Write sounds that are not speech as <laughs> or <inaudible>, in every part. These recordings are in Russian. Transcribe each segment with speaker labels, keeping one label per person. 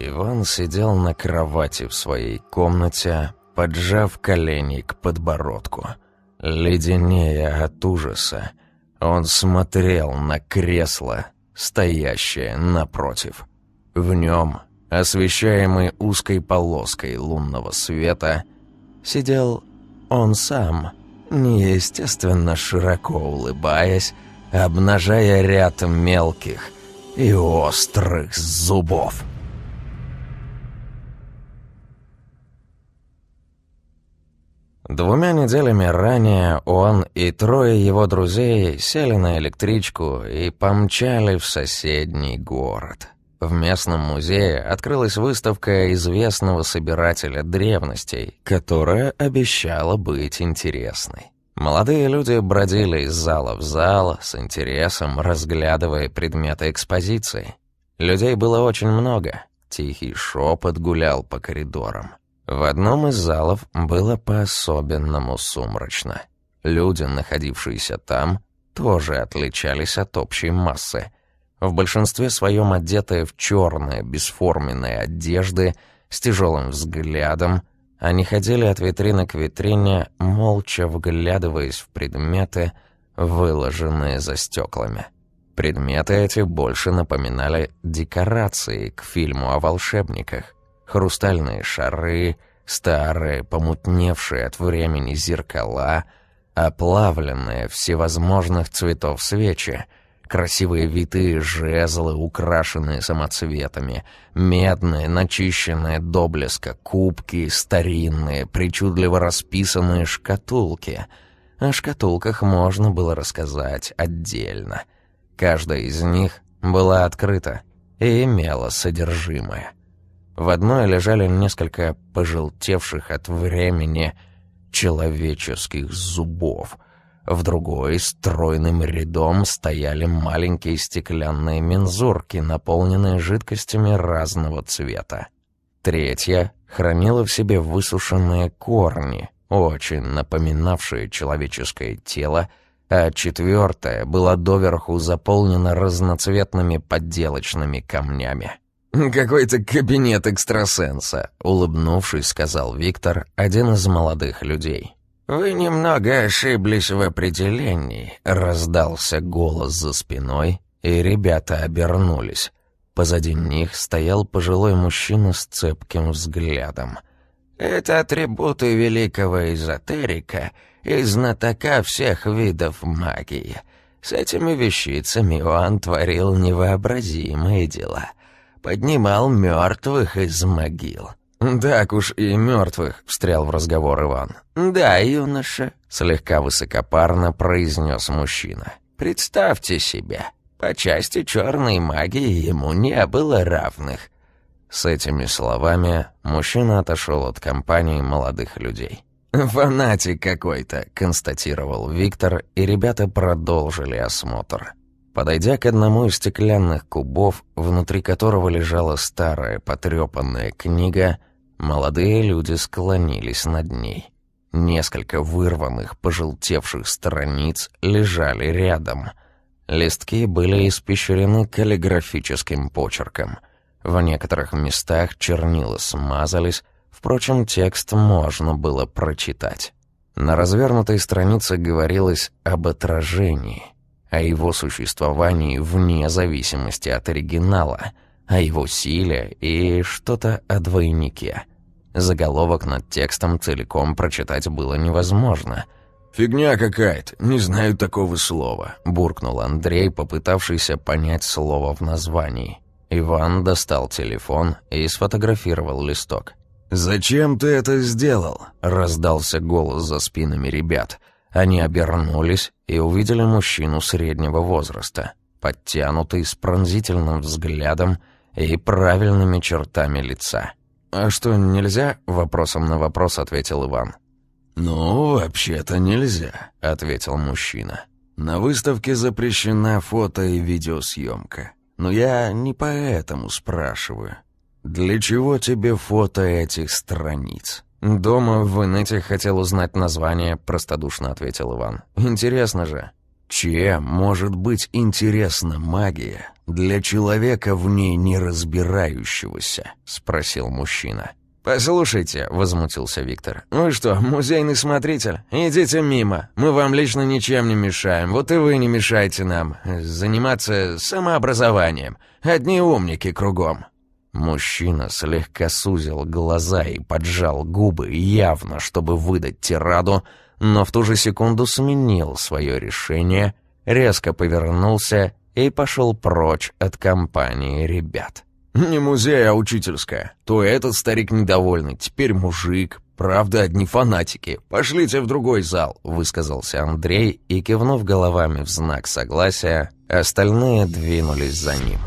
Speaker 1: Иван сидел на кровати в своей комнате, поджав колени к подбородку. Леденея от ужаса, он смотрел на кресло, стоящее напротив. В нем, освещаемый узкой полоской лунного света, сидел он сам, неестественно широко улыбаясь, обнажая ряд мелких и острых зубов. Двумя неделями ранее он и трое его друзей сели на электричку и помчали в соседний город. В местном музее открылась выставка известного собирателя древностей, которая обещала быть интересной. Молодые люди бродили из зала в зал, с интересом разглядывая предметы экспозиции. Людей было очень много, тихий шепот гулял по коридорам. В одном из залов было по-особенному сумрачно. Люди, находившиеся там, тоже отличались от общей массы. В большинстве своем одетые в черные бесформенные одежды, с тяжелым взглядом, они ходили от витрины к витрине, молча вглядываясь в предметы, выложенные за стеклами. Предметы эти больше напоминали декорации к фильму о волшебниках хрустальные шары, старые, помутневшие от времени зеркала, оплавленные всевозможных цветов свечи, красивые витые жезлы, украшенные самоцветами, медные, начищенные до блеска кубки, старинные, причудливо расписанные шкатулки. О шкатулках можно было рассказать отдельно. Каждая из них была открыта и имела содержимое. В одной лежали несколько пожелтевших от времени человеческих зубов. В другой стройным рядом стояли маленькие стеклянные мензурки, наполненные жидкостями разного цвета. Третья хранила в себе высушенные корни, очень напоминавшие человеческое тело, а четвертая была доверху заполнена разноцветными подделочными камнями.
Speaker 2: «Какой-то кабинет экстрасенса», — улыбнувшись, сказал Виктор, один из молодых людей.
Speaker 1: «Вы немного ошиблись в определении», — раздался голос за спиной, и ребята обернулись. Позади них стоял пожилой мужчина с цепким взглядом. «Это атрибуты великого эзотерика и знатока всех видов магии. С этими вещицами он творил невообразимые дела» поднимал мертвых из могил».
Speaker 2: «Так уж и мертвых», — встрял в разговор Иван.
Speaker 1: «Да, юноша», — слегка высокопарно произнес мужчина. «Представьте себе, по части черной магии ему не было равных». С этими словами мужчина отошел от компании молодых людей.
Speaker 2: «Фанатик какой-то», —
Speaker 1: констатировал Виктор, и ребята продолжили осмотр. Подойдя к одному из стеклянных кубов, внутри которого лежала старая потрепанная книга, молодые люди склонились над ней. Несколько вырванных, пожелтевших страниц лежали рядом. Листки были испещрены каллиграфическим почерком. В некоторых местах чернила смазались, впрочем, текст можно было прочитать. На развернутой странице говорилось об отражении — о его существовании вне зависимости от оригинала, о его силе и что-то о двойнике. Заголовок над текстом целиком прочитать было невозможно.
Speaker 2: «Фигня какая-то, не знаю такого слова», —
Speaker 1: буркнул Андрей, попытавшийся понять слово в названии. Иван достал телефон и сфотографировал листок.
Speaker 2: «Зачем ты это сделал?»
Speaker 1: — раздался голос за спинами ребят. Они обернулись и увидели мужчину среднего возраста, подтянутый с пронзительным взглядом и правильными чертами лица.
Speaker 2: «А что, нельзя?» — вопросом на вопрос ответил Иван.
Speaker 1: «Ну, вообще-то нельзя», — ответил мужчина. «На выставке запрещена фото и видеосъемка. Но я не поэтому спрашиваю. Для чего тебе фото этих страниц?»
Speaker 2: «Дома в инете хотел узнать название», — простодушно ответил Иван. «Интересно же». Чем может быть интересна магия для человека в ней не разбирающегося?» — спросил мужчина.
Speaker 1: «Послушайте», — возмутился Виктор, — «вы что, музейный смотритель? Идите мимо, мы вам лично ничем не мешаем, вот и вы не мешайте нам заниматься самообразованием. Одни умники кругом».
Speaker 2: Мужчина слегка сузил глаза и поджал губы, явно, чтобы выдать тираду, но в ту же секунду сменил свое решение, резко повернулся и пошел прочь от компании ребят.
Speaker 1: «Не музей, а учительская. То этот старик недовольный, теперь мужик. Правда, одни фанатики. Пошлите в другой зал», — высказался Андрей и, кивнув головами в знак согласия, остальные двинулись за ним.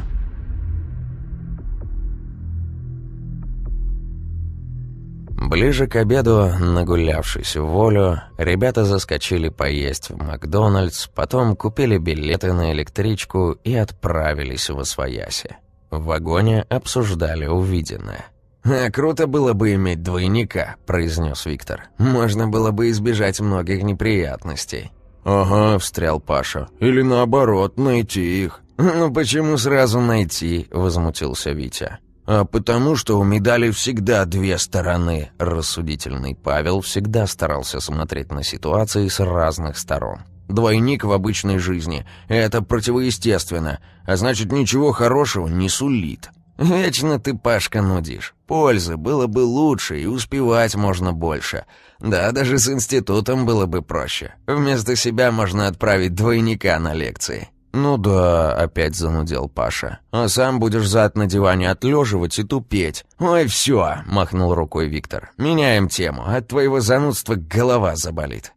Speaker 1: Ближе к обеду, нагулявшись в волю, ребята заскочили поесть в Макдональдс, потом купили билеты на электричку и отправились в Освояси. В вагоне обсуждали увиденное.
Speaker 2: «А круто было бы иметь двойника», — произнес Виктор. «Можно было бы избежать многих неприятностей».
Speaker 1: «Ага», — встрял Паша. «Или наоборот, найти их».
Speaker 2: «Ну почему сразу найти?» — возмутился Витя.
Speaker 1: «А потому что у медали всегда две стороны», — рассудительный Павел всегда старался смотреть на ситуации с разных сторон. «Двойник в обычной жизни — это противоестественно, а значит, ничего хорошего не сулит».
Speaker 2: «Вечно ты, Пашка, нудишь. Пользы было бы лучше и успевать можно больше. Да, даже с институтом было бы проще. Вместо себя можно отправить двойника на лекции».
Speaker 1: «Ну да», — опять занудел Паша. «А сам будешь зад на диване отлеживать и тупеть».
Speaker 2: «Ой, все», — махнул рукой Виктор. «Меняем тему. От твоего занудства голова заболит».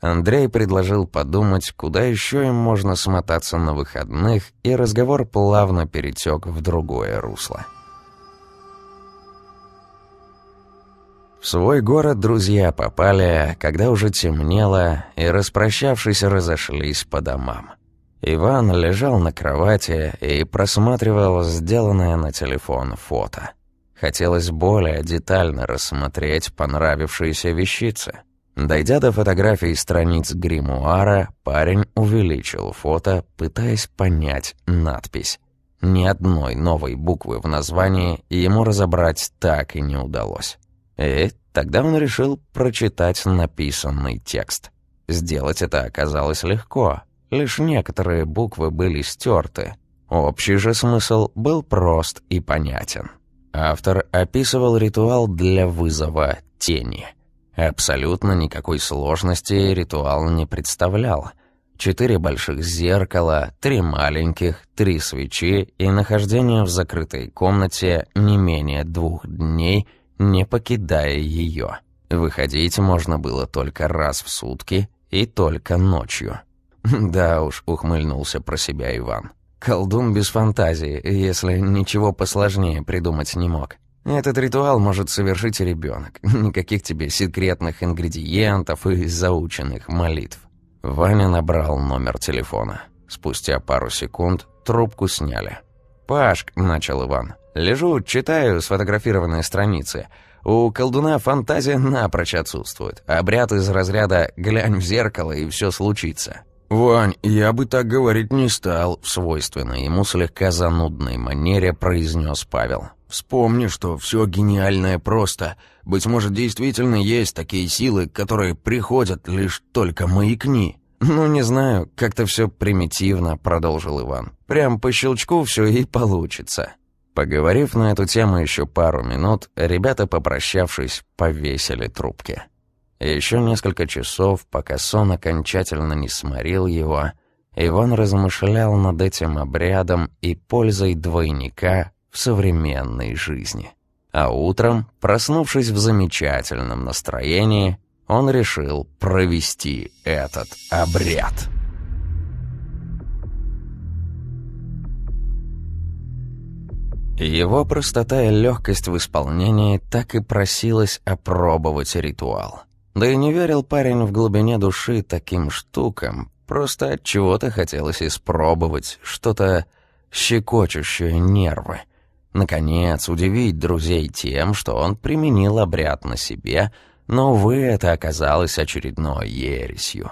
Speaker 1: Андрей предложил подумать, куда еще им можно смотаться на выходных, и разговор плавно перетек в другое русло. В свой город друзья попали, когда уже темнело, и, распрощавшись, разошлись по домам. Иван лежал на кровати и просматривал сделанное на телефон фото. Хотелось более детально рассмотреть понравившиеся вещицы. Дойдя до фотографий страниц гримуара, парень увеличил фото, пытаясь понять надпись. Ни одной новой буквы в названии ему разобрать так и не удалось. И тогда он решил прочитать написанный текст. Сделать это оказалось легко, Лишь некоторые буквы были стерты. Общий же смысл был прост и понятен. Автор описывал ритуал для вызова тени. Абсолютно никакой сложности ритуал не представлял. Четыре больших зеркала, три маленьких, три свечи и нахождение в закрытой комнате не менее двух дней, не покидая ее. Выходить можно было только раз в сутки и только ночью. <laughs>
Speaker 2: «Да уж», — ухмыльнулся про себя Иван. «Колдун без фантазии, если ничего посложнее придумать не мог. Этот ритуал может совершить и ребенок. <laughs> Никаких тебе секретных ингредиентов и заученных молитв».
Speaker 1: Ваня набрал номер телефона. Спустя пару секунд трубку сняли.
Speaker 2: «Паш», — начал Иван, — «лежу, читаю сфотографированные страницы». У колдуна фантазия напрочь отсутствует. Обряд из разряда «глянь в зеркало и все случится».
Speaker 1: «Вань, я бы так говорить не стал», — в свойственной ему слегка занудной манере произнес Павел. «Вспомни, что все гениальное просто. Быть может, действительно есть такие силы, которые приходят лишь только маякни».
Speaker 2: «Ну, не знаю, как-то все примитивно», — продолжил Иван. «Прям по щелчку все и получится».
Speaker 1: Поговорив на эту тему еще пару минут, ребята, попрощавшись, повесили трубки. Еще несколько часов, пока сон окончательно не сморил его, Иван размышлял над этим обрядом и пользой двойника в современной жизни. А утром, проснувшись в замечательном настроении, он решил провести этот обряд. Его простота и легкость в исполнении так и просилась опробовать ритуал. Да и не верил парень в глубине души таким штукам, просто от чего-то хотелось испробовать что-то щекочущее нервы. Наконец, удивить друзей тем, что он применил обряд на себе, но, увы, это оказалось очередной ересью.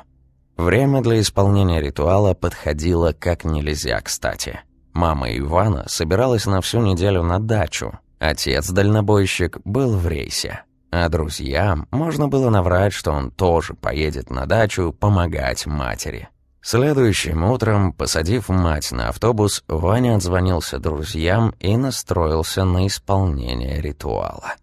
Speaker 1: Время для исполнения ритуала подходило как нельзя кстати. Мама Ивана собиралась на всю неделю на дачу. Отец-дальнобойщик был в рейсе. А друзьям можно было наврать, что он тоже поедет на дачу помогать матери. Следующим утром, посадив мать на автобус, Ваня отзвонился друзьям и настроился на исполнение ритуала.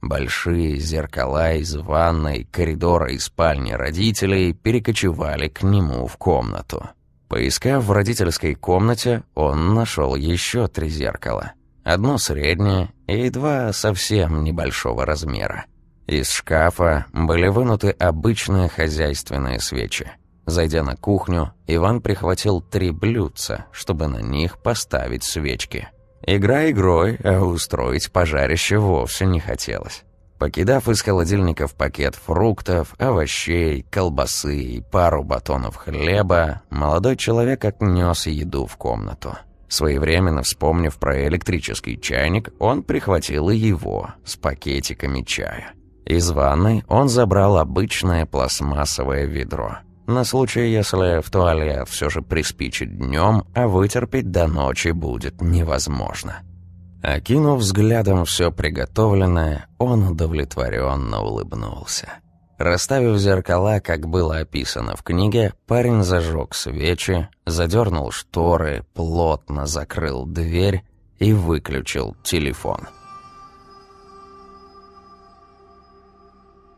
Speaker 1: Большие зеркала из ванной, коридора и спальни родителей перекочевали к нему в комнату. Поискав в родительской комнате, он нашел еще три зеркала. Одно среднее и два совсем небольшого размера. Из шкафа были вынуты обычные хозяйственные свечи. Зайдя на кухню, Иван прихватил три блюдца, чтобы на них поставить свечки. Игра игрой, а устроить пожарище вовсе не хотелось. Покидав из холодильников пакет фруктов, овощей, колбасы и пару батонов хлеба, молодой человек отнес еду в комнату. Своевременно вспомнив про электрический чайник, он прихватил и его с пакетиками чая. Из ванной он забрал обычное пластмассовое ведро – на случай, если в туалет все же приспичит днем, а вытерпеть до ночи будет невозможно. Окинув взглядом все приготовленное, он удовлетворенно улыбнулся. Расставив зеркала, как было описано в книге, парень зажег свечи, задернул шторы, плотно закрыл дверь и выключил телефон.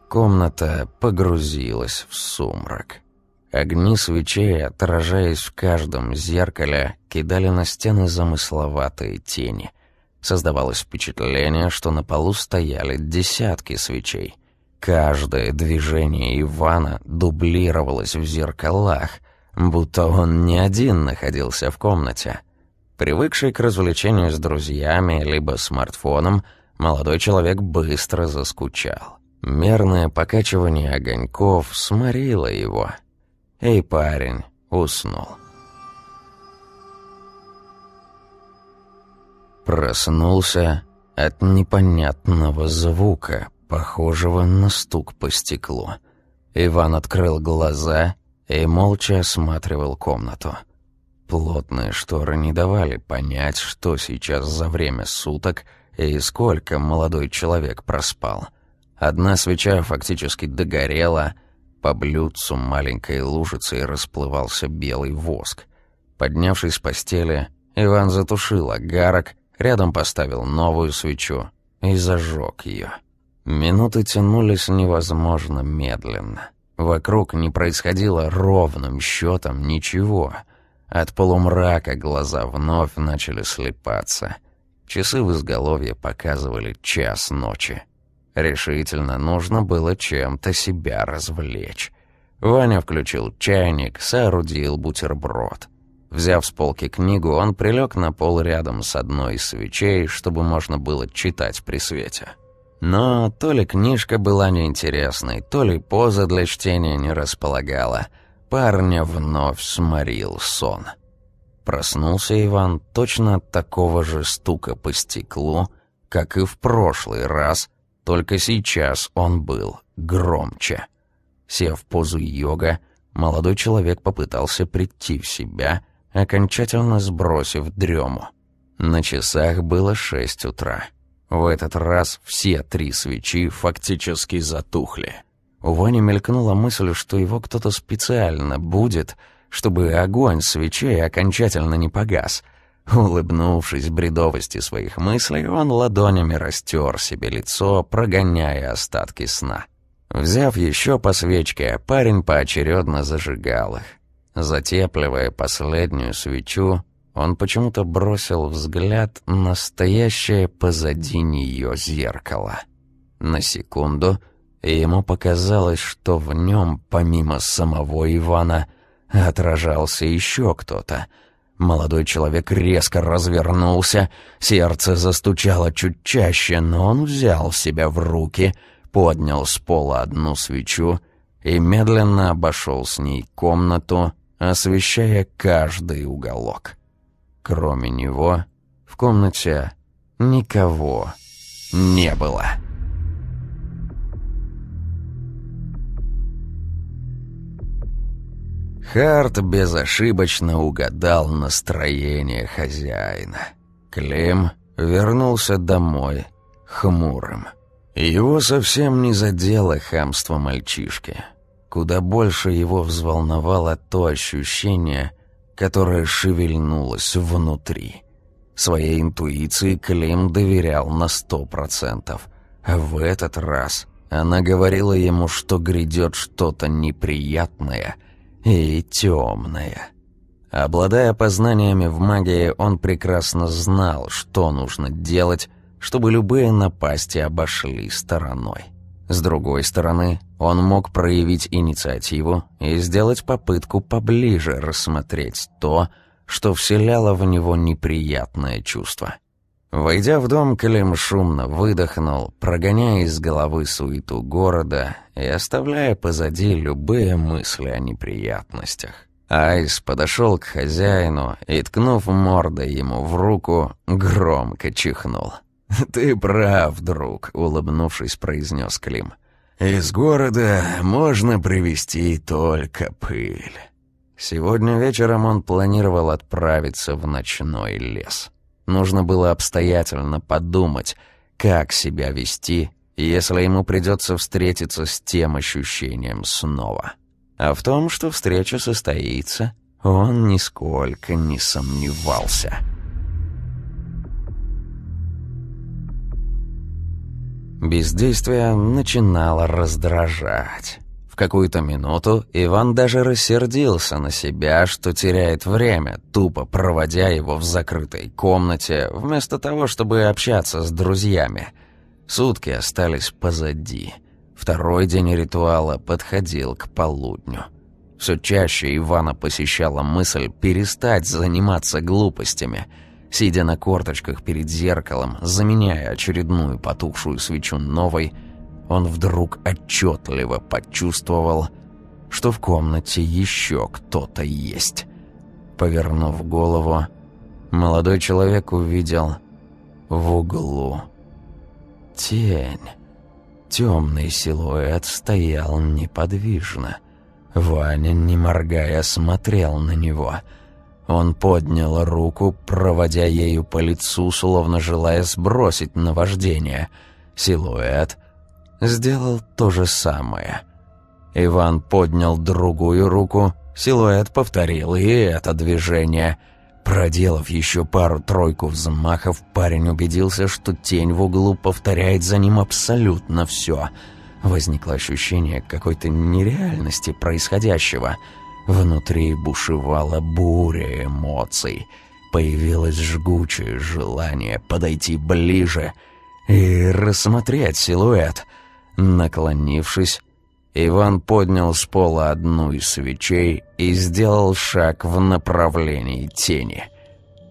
Speaker 1: Комната погрузилась в сумрак. Огни свечей, отражаясь в каждом зеркале, кидали на стены замысловатые тени. Создавалось впечатление, что на полу стояли десятки свечей. Каждое движение Ивана дублировалось в зеркалах, будто он не один находился в комнате. Привыкший к развлечению с друзьями либо смартфоном, молодой человек быстро заскучал. Мерное покачивание огоньков сморило его — и парень уснул. Проснулся от непонятного звука, похожего на стук по стеклу. Иван открыл глаза и молча осматривал комнату. Плотные шторы не давали понять, что сейчас за время суток и сколько молодой человек проспал. Одна свеча фактически догорела — по блюдцу маленькой лужицей расплывался белый воск. Поднявшись с постели, Иван затушил огарок, рядом поставил новую свечу и зажег ее. Минуты тянулись невозможно медленно. Вокруг не происходило ровным счетом ничего. От полумрака глаза вновь начали слепаться. Часы в изголовье показывали час ночи. Решительно нужно было чем-то себя развлечь. Ваня включил чайник, соорудил бутерброд. Взяв с полки книгу, он прилег на пол рядом с одной из свечей, чтобы можно было читать при свете. Но то ли книжка была неинтересной, то ли поза для чтения не располагала. Парня вновь сморил сон. Проснулся Иван точно от такого же стука по стеклу, как и в прошлый раз, только сейчас он был громче. Сев в позу йога, молодой человек попытался прийти в себя, окончательно сбросив дрему. На часах было шесть утра. В этот раз все три свечи фактически затухли. У Вани мелькнула мысль, что его кто-то специально будет, чтобы огонь свечей окончательно не погас — Улыбнувшись бредовости своих мыслей, он ладонями растер себе лицо, прогоняя остатки сна. Взяв еще по свечке, парень поочередно зажигал их. Затепливая последнюю свечу, он почему-то бросил взгляд на стоящее позади нее зеркало. На секунду ему показалось, что в нем, помимо самого Ивана, отражался еще кто-то — Молодой человек резко развернулся, сердце застучало чуть чаще, но он взял себя в руки, поднял с пола одну свечу и медленно обошел с ней комнату, освещая каждый уголок. Кроме него в комнате никого не было.
Speaker 2: Харт безошибочно угадал настроение хозяина. Клим вернулся домой хмурым. Его совсем не задело хамство мальчишки. Куда больше его взволновало то ощущение, которое шевельнулось внутри. Своей интуиции Клим доверял на сто процентов. В этот раз она говорила ему, что грядет что-то неприятное и темное. Обладая познаниями в магии, он прекрасно знал, что нужно делать, чтобы любые напасти обошли стороной. С другой стороны, он мог проявить инициативу и сделать попытку поближе рассмотреть то, что вселяло в него неприятное чувство. Войдя в дом, Клим шумно выдохнул, прогоняя из головы суету города и оставляя позади любые мысли о неприятностях. Айс подошел к хозяину и, ткнув мордой ему в руку, громко чихнул. «Ты прав, друг», — улыбнувшись, произнес Клим. «Из города можно привезти только пыль». Сегодня вечером он планировал отправиться в ночной лес. Нужно было обстоятельно подумать, как себя вести, если ему придется встретиться с тем ощущением снова. А в том, что встреча состоится, он нисколько не сомневался. Бездействие начинало раздражать. В какую-то минуту Иван даже рассердился на себя, что теряет время, тупо проводя его в закрытой комнате, вместо того, чтобы общаться с друзьями. Сутки остались позади. Второй день ритуала подходил к полудню. Все чаще Ивана посещала мысль перестать заниматься глупостями – Сидя на корточках перед зеркалом, заменяя очередную потухшую свечу новой, он вдруг отчетливо почувствовал, что в комнате еще кто-то есть. Повернув голову, молодой человек увидел в углу тень. Темный силуэт стоял неподвижно. Ваня, не моргая, смотрел на него — он поднял руку, проводя ею по лицу, словно желая сбросить наваждение. Силуэт сделал то же самое. Иван поднял другую руку, силуэт повторил и это движение. Проделав еще пару-тройку взмахов, парень убедился, что тень в углу повторяет за ним абсолютно все. Возникло ощущение какой-то нереальности происходящего — Внутри бушевала буря эмоций. Появилось жгучее желание подойти ближе и рассмотреть силуэт. Наклонившись, Иван поднял с пола одну из свечей и сделал шаг в направлении тени.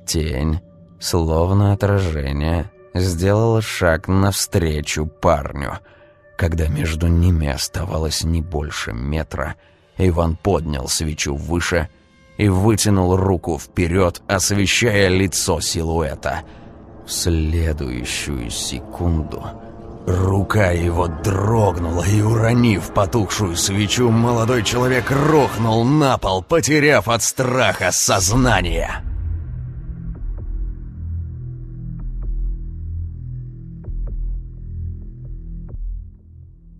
Speaker 2: Тень, словно отражение, сделала шаг навстречу парню. Когда между ними оставалось не больше метра — Иван поднял свечу выше и вытянул руку вперед, освещая лицо силуэта. В следующую секунду рука его дрогнула, и, уронив потухшую свечу, молодой человек рухнул на пол, потеряв от страха сознание.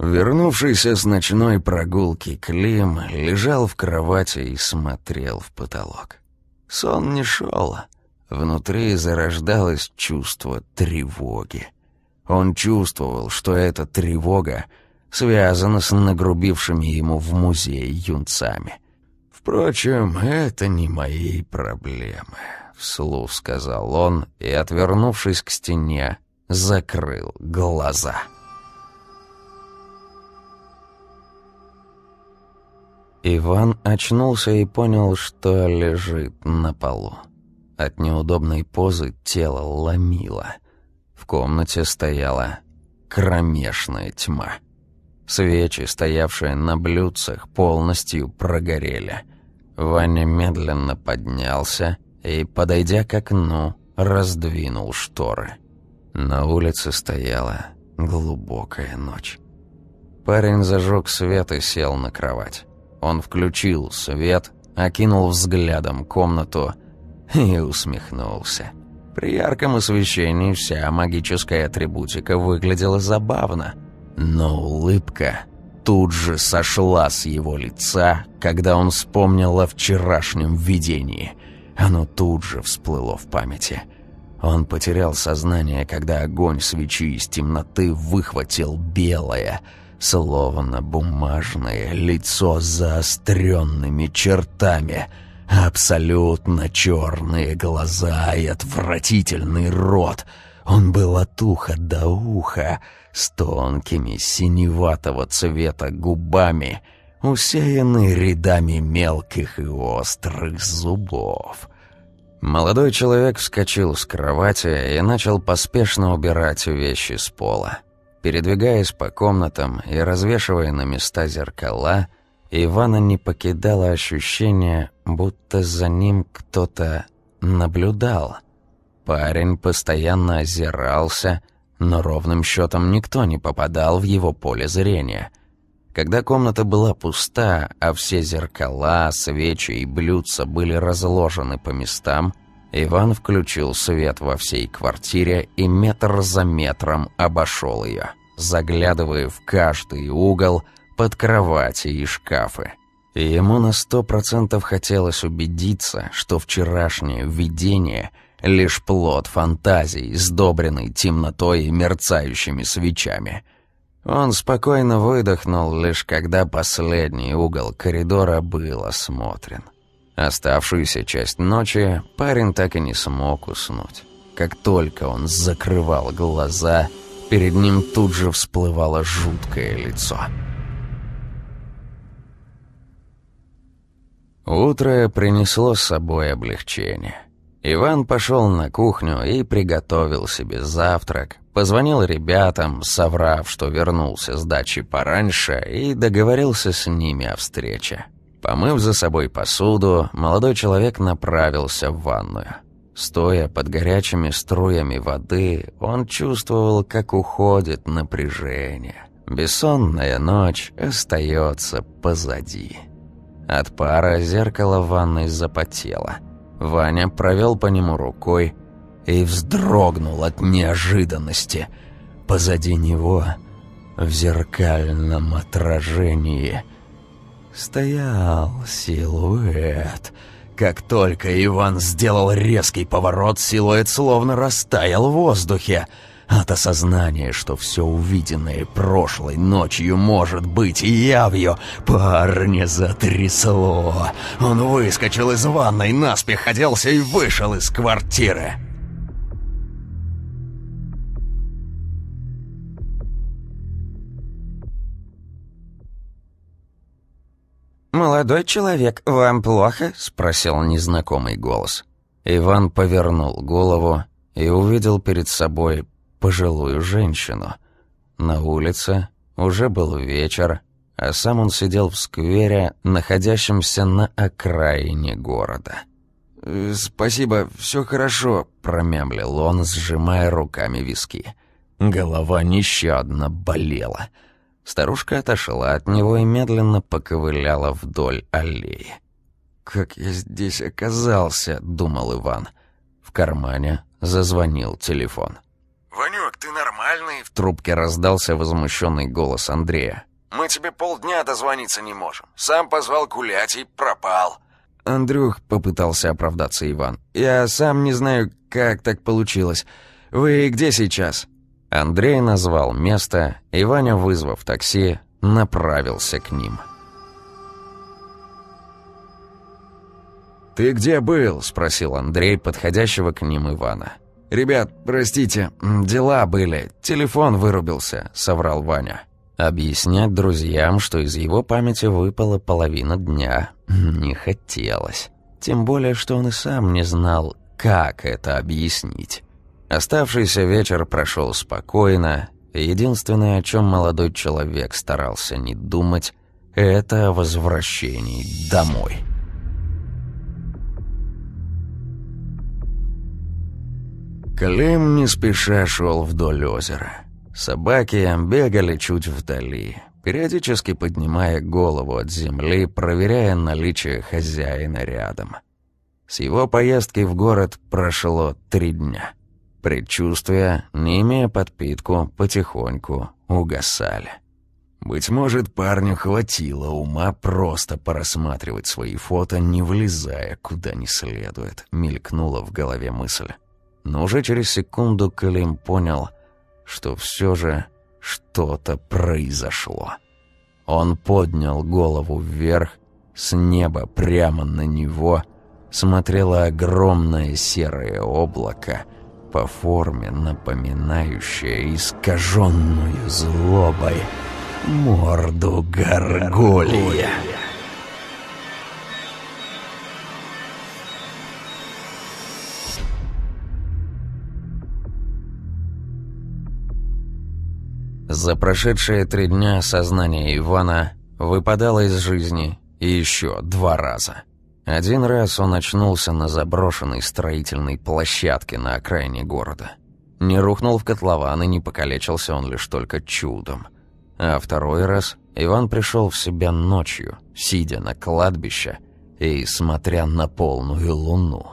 Speaker 2: Вернувшийся с ночной прогулки Клим лежал в кровати и смотрел в потолок. Сон не шел. Внутри зарождалось чувство тревоги. Он чувствовал, что эта тревога связана с нагрубившими ему в музее юнцами. «Впрочем, это не мои проблемы», — вслух сказал он и, отвернувшись к стене, закрыл глаза. Иван очнулся и понял, что лежит на полу. От неудобной позы тело ломило. В комнате стояла кромешная тьма. Свечи, стоявшие на блюдцах, полностью прогорели. Ваня медленно поднялся и, подойдя к окну, раздвинул шторы. На улице стояла глубокая ночь. Парень зажег свет и сел на кровать. Он включил свет
Speaker 1: окинул взглядом комнату и усмехнулся. При ярком освещении вся магическая атрибутика выглядела забавно, но улыбка тут же сошла с его лица, когда он вспомнил о вчерашнем видении. Оно тут же всплыло в памяти. Он потерял сознание, когда огонь свечи из темноты выхватил белое, словно бумажное лицо с заостренными чертами, абсолютно черные глаза и отвратительный рот. Он был от уха до уха, с тонкими синеватого цвета губами, усеянный рядами мелких и острых зубов. Молодой человек вскочил с кровати и начал поспешно убирать вещи с пола. Передвигаясь по комнатам и развешивая на места зеркала, Ивана не покидало ощущение, будто за ним кто-то наблюдал. Парень постоянно озирался, но ровным счетом никто не попадал в его поле зрения. Когда комната была пуста, а все зеркала, свечи и блюдца были разложены по местам, Иван включил свет во всей квартире и метр за метром обошел ее, заглядывая в каждый угол, под кровати и шкафы. И ему на сто процентов хотелось убедиться, что вчерашнее видение — лишь плод фантазий, сдобренный темнотой и мерцающими свечами. Он спокойно выдохнул, лишь когда последний угол коридора был осмотрен. Оставшуюся часть ночи парень так и не смог уснуть. Как только он закрывал глаза, перед ним тут же всплывало жуткое лицо. Утро принесло с собой облегчение. Иван пошел на кухню и приготовил себе завтрак, позвонил ребятам, соврав, что вернулся с дачи пораньше, и договорился с ними о встрече. Помыв за собой посуду, молодой человек направился в ванную. Стоя под горячими струями воды, он чувствовал, как уходит напряжение. Бессонная ночь остается позади. От пара зеркало в ванной запотело. Ваня провел по нему рукой и вздрогнул от неожиданности. Позади него, в зеркальном отражении, стоял силуэт. Как только Иван сделал резкий поворот, силуэт словно растаял в воздухе. От осознания, что все увиденное прошлой ночью может быть явью, парня затрясло. Он выскочил из ванной, наспех оделся и вышел из квартиры.
Speaker 2: «Молодой человек, вам плохо?» — спросил незнакомый голос. Иван повернул голову и увидел перед собой пожилую женщину. На улице уже был вечер, а сам он сидел в сквере, находящемся на окраине города.
Speaker 1: «Э, «Спасибо, все хорошо», —
Speaker 2: промямлил он, сжимая руками виски. Голова нещадно болела. Старушка отошла от него и медленно поковыляла вдоль аллеи.
Speaker 1: «Как я здесь оказался?» — думал Иван.
Speaker 2: В кармане зазвонил телефон.
Speaker 1: «Ванек, ты нормальный?»
Speaker 2: В трубке раздался возмущенный голос Андрея.
Speaker 1: «Мы тебе полдня дозвониться не можем. Сам позвал гулять и пропал».
Speaker 2: «Андрюх», — попытался оправдаться Иван, — «я сам не знаю, как так получилось. Вы где сейчас?» Андрей назвал место, и Ваня, вызвав такси, направился к ним.
Speaker 1: «Ты где был?» — спросил Андрей, подходящего к ним Ивана.
Speaker 2: «Ребят, простите, дела были, телефон вырубился», — соврал Ваня. Объяснять друзьям, что из его памяти выпала половина дня, <laughs> не хотелось. Тем более, что он и сам не знал, как это объяснить. Оставшийся вечер прошел спокойно, и единственное, о чем молодой человек старался не думать, это о возвращении домой. Клим не спеша шел вдоль озера. Собаки бегали чуть вдали.
Speaker 1: периодически поднимая голову от земли, проверяя наличие хозяина рядом. С его поездки в город прошло три дня. Предчувствия, не имея подпитку, потихоньку угасали. Быть может, парню хватило ума просто порассматривать свои фото, не влезая куда не следует, мелькнула в голове мысль. Но уже через секунду Клим понял, что все же что-то произошло. Он поднял голову вверх, с неба прямо на него смотрело огромное серое облако, по форме напоминающее искаженную злобой морду горгулья. За прошедшие три дня сознание Ивана выпадало из жизни еще два раза. Один раз он очнулся на заброшенной строительной площадке на окраине города. Не рухнул в котлован и не покалечился он лишь только чудом. А второй раз Иван пришел в себя ночью, сидя на кладбище и смотря на полную луну.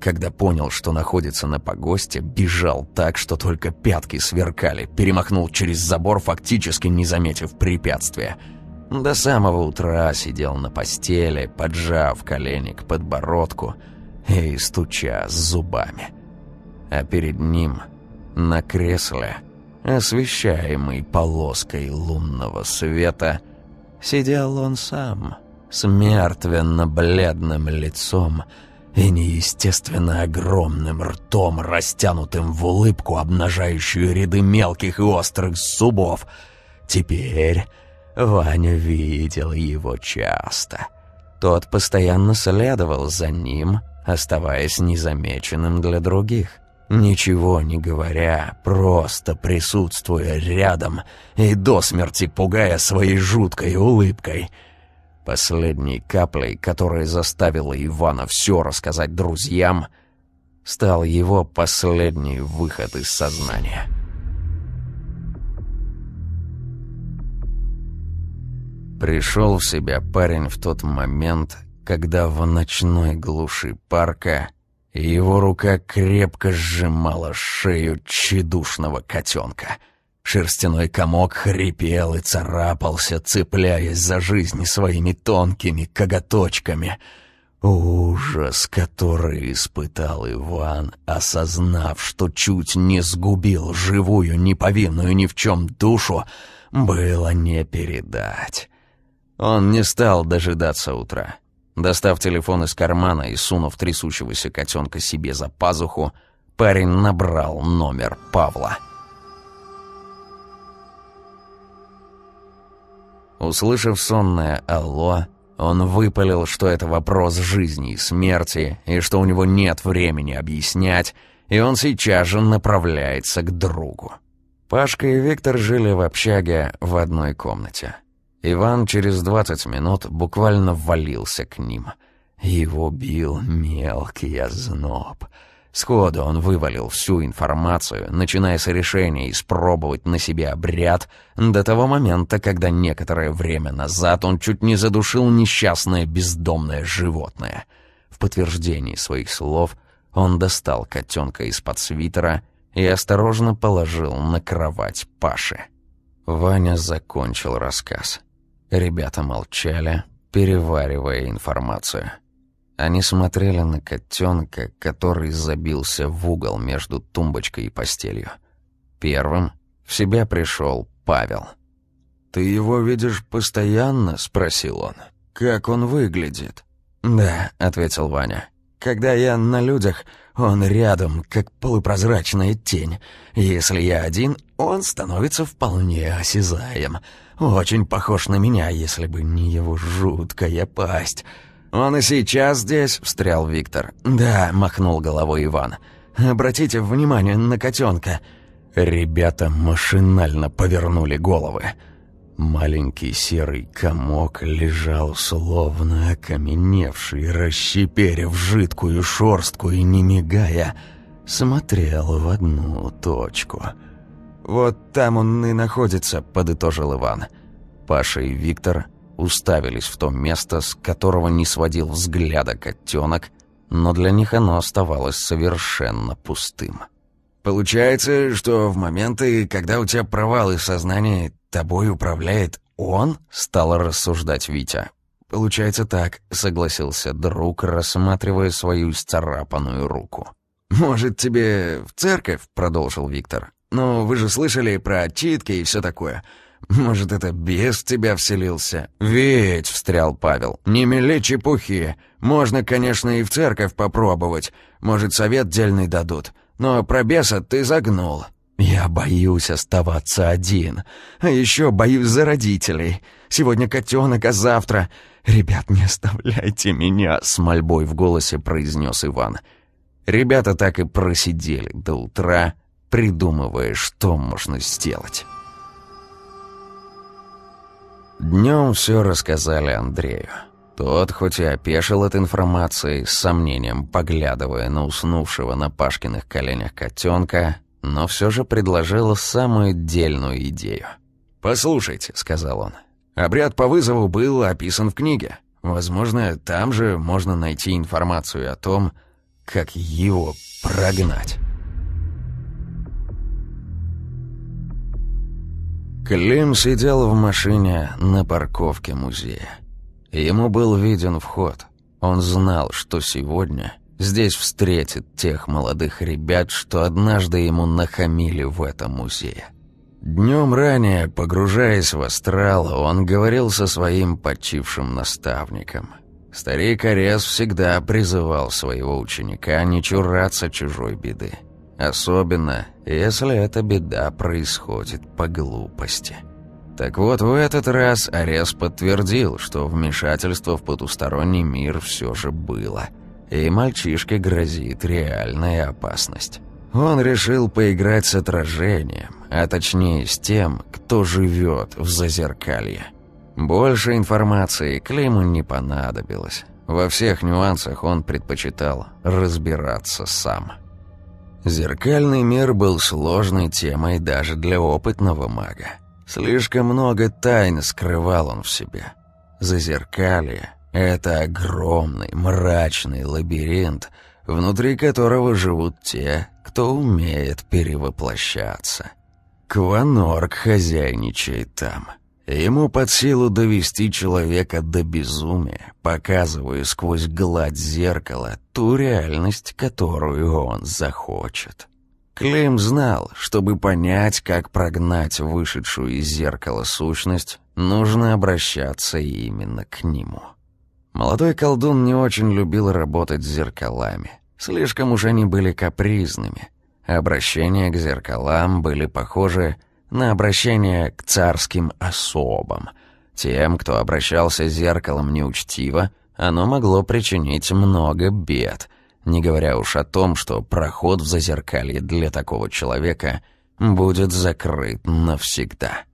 Speaker 1: Когда понял, что находится на погосте, бежал так, что только пятки сверкали, перемахнул через забор, фактически не заметив препятствия. До самого утра сидел на постели, поджав колени к подбородку и стуча зубами. А перед ним, на кресле, освещаемый полоской лунного света, сидел он сам, с мертвенно-бледным лицом и неестественно огромным ртом, растянутым в улыбку, обнажающую ряды мелких и острых зубов. Теперь Ваня видел его часто. Тот постоянно следовал за ним, оставаясь незамеченным для других ничего не говоря, просто присутствуя рядом и до смерти пугая своей жуткой улыбкой. Последней каплей, которая заставила Ивана все рассказать друзьям, стал его последний выход из сознания. Пришел в себя парень в тот момент, когда в ночной глуши парка его рука крепко сжимала шею тщедушного котенка. Шерстяной комок хрипел и царапался, цепляясь за жизнь своими тонкими коготочками. Ужас, который испытал Иван, осознав, что чуть не сгубил живую, неповинную ни в чем душу, было не передать. Он не стал дожидаться утра. Достав телефон из кармана и сунув трясущегося котенка себе за пазуху, парень набрал номер Павла. Услышав сонное «Алло», он выпалил, что это вопрос жизни и смерти, и что у него нет времени объяснять, и он сейчас же направляется к другу. Пашка и Виктор жили в общаге в одной комнате. Иван через двадцать минут буквально ввалился к ним. Его бил мелкий озноб. Сходу он вывалил всю информацию, начиная с решения испробовать на себе обряд, до того момента, когда некоторое время назад он чуть не задушил несчастное бездомное животное. В подтверждении своих слов он достал котенка из-под свитера и осторожно положил на кровать Паши. Ваня закончил рассказ. Ребята молчали, переваривая информацию. Они смотрели на котенка, который забился в угол между тумбочкой и постелью. Первым в себя пришел Павел. «Ты его видишь постоянно?» — спросил он. «Как он выглядит?» «Да», — ответил Ваня. «Когда я на людях, он рядом, как полупрозрачная тень. Если я один, он становится вполне осязаем. Очень похож на меня, если бы не его жуткая пасть. Он и сейчас здесь, встрял Виктор. Да, махнул головой Иван. Обратите внимание на котенка. Ребята машинально повернули головы. Маленький серый комок лежал словно окаменевший, расщеперев жидкую шорстку и, не мигая, смотрел в одну точку — «Вот там он и находится», — подытожил Иван.
Speaker 2: Паша и Виктор уставились в то место, с которого не сводил взгляда котенок, но для них оно оставалось совершенно пустым.
Speaker 1: «Получается, что в моменты, когда у тебя провалы сознания, тобой управляет он?» — стал рассуждать Витя.
Speaker 2: «Получается так», — согласился друг, рассматривая свою исцарапанную руку.
Speaker 1: «Может, тебе в церковь?» — продолжил Виктор. «Ну, вы же слышали про отчитки и все такое. Может, это бес тебя вселился?»
Speaker 2: «Ведь», — встрял Павел, —
Speaker 1: «не мели чепухи. Можно, конечно, и в церковь попробовать. Может, совет дельный дадут. Но про беса ты загнул».
Speaker 2: «Я боюсь оставаться один. А еще боюсь за родителей. Сегодня котенок, а завтра...» «Ребят, не оставляйте меня!» — с мольбой в голосе произнес Иван. Ребята так и просидели до утра, придумывая, что можно сделать. Днем все рассказали Андрею. Тот, хоть и опешил от информации, с сомнением поглядывая на уснувшего на Пашкиных коленях котенка, но все же предложил самую дельную идею.
Speaker 1: «Послушайте», — сказал он, — «обряд по вызову был описан в книге. Возможно, там же можно найти информацию о том, как его прогнать».
Speaker 2: Клим сидел в машине на парковке музея. Ему был виден вход. Он знал, что сегодня здесь встретит тех молодых ребят, что однажды ему нахамили в этом музее. Днем ранее, погружаясь в астрал, он говорил со своим почившим наставником. Старик Арес всегда призывал своего ученика не чураться чужой беды. Особенно, если эта беда происходит по глупости. Так вот, в этот раз Арес подтвердил, что вмешательство в потусторонний мир все же было, и мальчишке грозит реальная опасность. Он решил поиграть с отражением, а точнее с тем, кто живет в Зазеркалье. Больше информации Климу не понадобилось. Во всех нюансах он предпочитал разбираться сам. Зеркальный мир был сложной темой даже для опытного мага. Слишком много тайн скрывал он в себе. Зазеркалье — это огромный, мрачный лабиринт, внутри которого живут те, кто умеет перевоплощаться. Кванорг хозяйничает там — Ему под силу довести человека до безумия, показывая сквозь гладь зеркала ту реальность, которую он захочет. Клим знал, чтобы понять, как прогнать вышедшую из зеркала сущность, нужно обращаться именно к нему. Молодой колдун не очень любил работать с зеркалами. Слишком уж они были капризными. Обращения к зеркалам были похожи на обращение к царским особам. Тем, кто обращался с зеркалом неучтиво, оно могло причинить много бед, не говоря уж о том, что проход в зазеркалье для такого человека будет закрыт навсегда.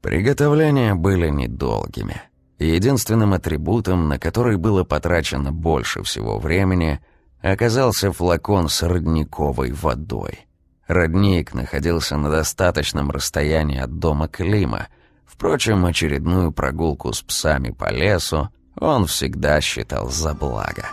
Speaker 2: Приготовления были недолгими. Единственным атрибутом, на который было потрачено больше всего времени, оказался флакон с родниковой водой — Родник находился на достаточном расстоянии от дома Клима. Впрочем, очередную прогулку с псами по лесу он всегда считал за благо.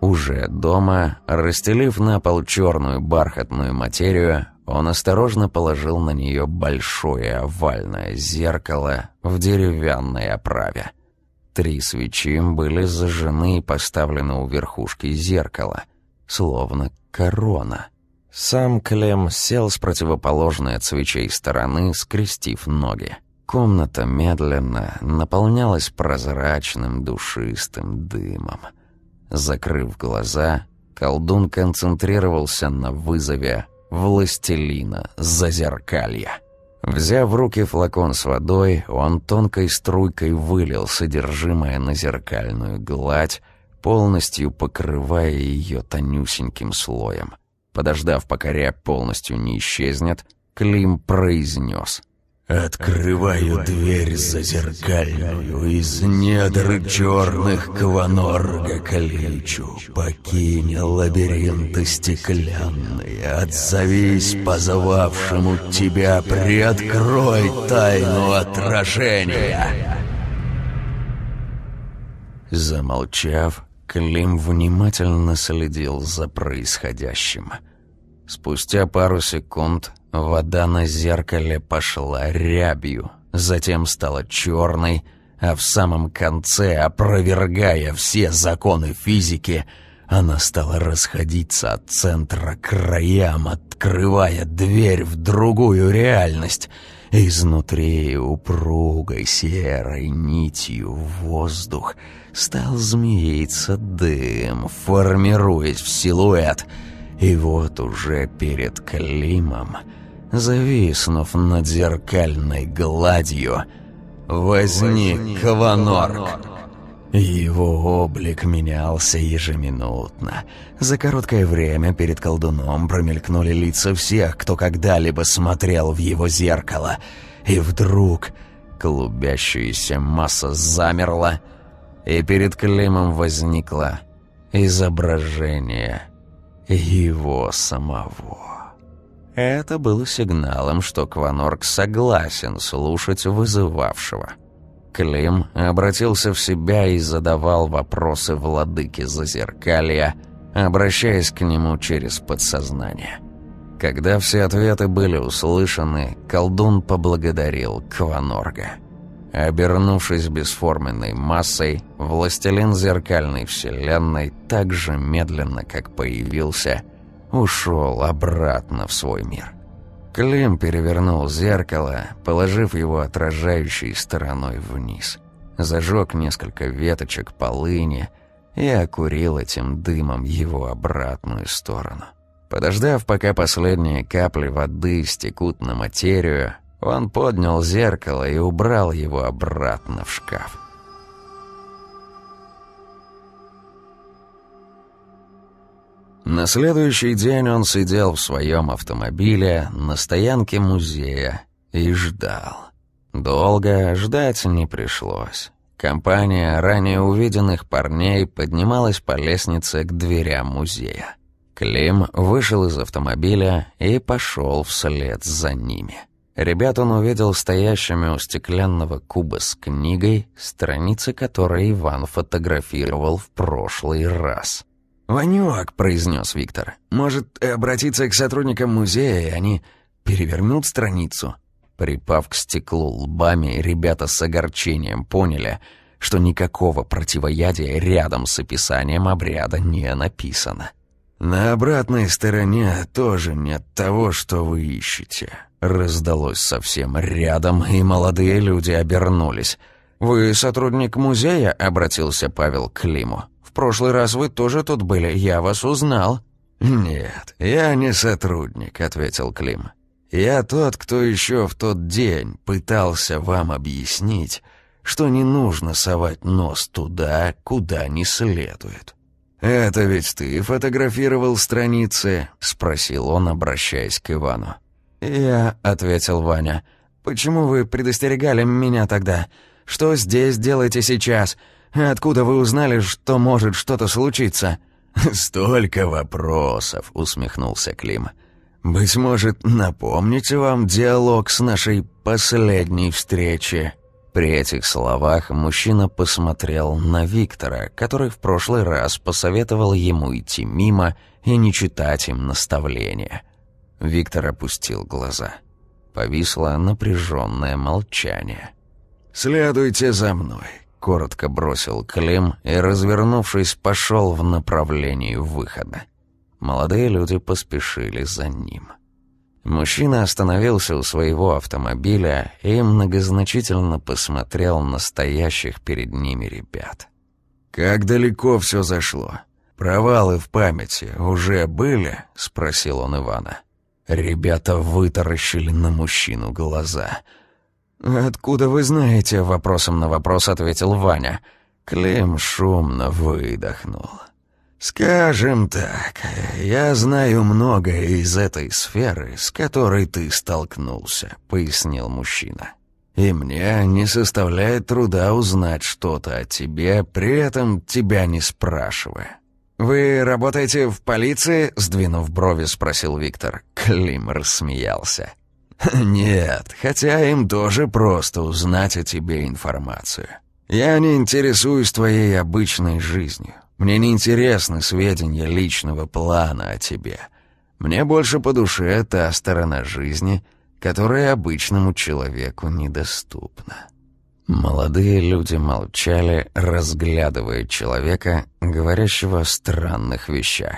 Speaker 2: Уже дома, расстелив на пол черную бархатную материю, он осторожно положил на нее большое овальное зеркало в деревянной оправе. Три свечи были зажжены и поставлены у верхушки зеркала, словно корона. Сам Клем сел с противоположной от свечей стороны, скрестив ноги. Комната медленно наполнялась прозрачным душистым дымом. Закрыв глаза, колдун концентрировался на вызове властелина зазеркалья. Взяв в руки флакон с водой, он тонкой струйкой вылил содержимое на зеркальную гладь, полностью покрывая ее тонюсеньким слоем. Подождав, пока рябь полностью не исчезнет, Клим произнес
Speaker 3: Открываю дверь зазеркальную из недр черных кванорга кличу. Покинь лабиринты стеклянные, отзовись позывавшему тебя, приоткрой тайну отражения.
Speaker 2: Замолчав, Клим внимательно следил за происходящим. Спустя пару секунд вода на зеркале пошла рябью, затем стала черной, а в самом конце, опровергая все законы физики, она стала расходиться от центра к краям, открывая дверь в другую реальность. Изнутри упругой серой нитью в воздух стал змеиться дым, формируясь в силуэт — и вот уже перед Климом, зависнув над зеркальной гладью, возник Кванорк. Его облик менялся ежеминутно. За короткое время перед колдуном промелькнули лица всех, кто когда-либо смотрел в его зеркало. И вдруг клубящаяся масса замерла, и перед Климом возникло изображение — его самого. Это было сигналом, что Кванорк согласен слушать вызывавшего. Клим обратился в себя и задавал вопросы владыке Зазеркалья, обращаясь к нему через подсознание. Когда все ответы были услышаны, колдун поблагодарил Кванорга. Обернувшись бесформенной массой, властелин зеркальной вселенной так же медленно, как появился, ушел обратно в свой мир. Клим перевернул зеркало, положив его отражающей стороной вниз. Зажег несколько веточек полыни и окурил этим дымом его обратную сторону. Подождав, пока последние капли воды стекут на материю, он поднял зеркало и убрал его обратно в шкаф. На следующий день он сидел в своем автомобиле на стоянке музея и ждал. Долго ждать не пришлось. Компания ранее увиденных парней поднималась по лестнице к дверям музея. Клим вышел из автомобиля и пошел вслед за ними. Ребят он увидел стоящими у стеклянного куба с книгой, страницы которой Иван фотографировал в прошлый раз. «Ванек», — произнес Виктор, — «может обратиться к сотрудникам музея, и они перевернут страницу?» Припав к стеклу лбами, ребята с огорчением поняли, что никакого противоядия рядом с описанием обряда не написано. «На обратной стороне тоже нет того, что вы ищете», Раздалось совсем рядом, и молодые люди обернулись. «Вы сотрудник музея?» — обратился Павел к Климу. «В прошлый раз вы тоже тут были, я вас узнал».
Speaker 3: «Нет, я не сотрудник», — ответил Клим. «Я тот, кто еще в тот день пытался вам объяснить, что не нужно совать нос туда, куда не следует». «Это ведь ты фотографировал страницы?» — спросил он, обращаясь к Ивану.
Speaker 2: «Я», — ответил Ваня. «Почему вы предостерегали меня тогда? Что здесь делаете сейчас? Откуда вы узнали, что может что-то случиться?» <laughs>
Speaker 3: «Столько вопросов», — усмехнулся Клим. «Быть может, напомните вам диалог с нашей последней встречи?»
Speaker 2: При этих словах мужчина посмотрел на Виктора, который в прошлый раз посоветовал ему идти мимо и не читать им наставления. Виктор опустил глаза. Повисло напряженное молчание.
Speaker 3: «Следуйте за мной», — коротко бросил Клим и, развернувшись, пошел в направлении выхода.
Speaker 2: Молодые люди поспешили за ним. Мужчина остановился у своего автомобиля и многозначительно посмотрел на стоящих перед ними ребят.
Speaker 3: «Как далеко все зашло? Провалы в памяти уже были?» — спросил он Ивана.
Speaker 2: Ребята вытаращили на мужчину глаза. «Откуда вы знаете?» — вопросом на вопрос ответил Ваня. Клим шумно выдохнул.
Speaker 3: «Скажем так, я знаю многое из этой сферы, с которой ты столкнулся», — пояснил мужчина. «И мне не составляет труда узнать что-то о тебе, при этом тебя не спрашивая». «Вы работаете в полиции?» — сдвинув брови, спросил Виктор. Клим рассмеялся. <laughs> «Нет, хотя им тоже просто узнать о тебе информацию. Я не интересуюсь твоей обычной жизнью. Мне не интересны сведения личного плана о тебе. Мне больше по душе та сторона жизни, которая обычному человеку недоступна».
Speaker 2: Молодые люди молчали, разглядывая человека, говорящего о странных вещах.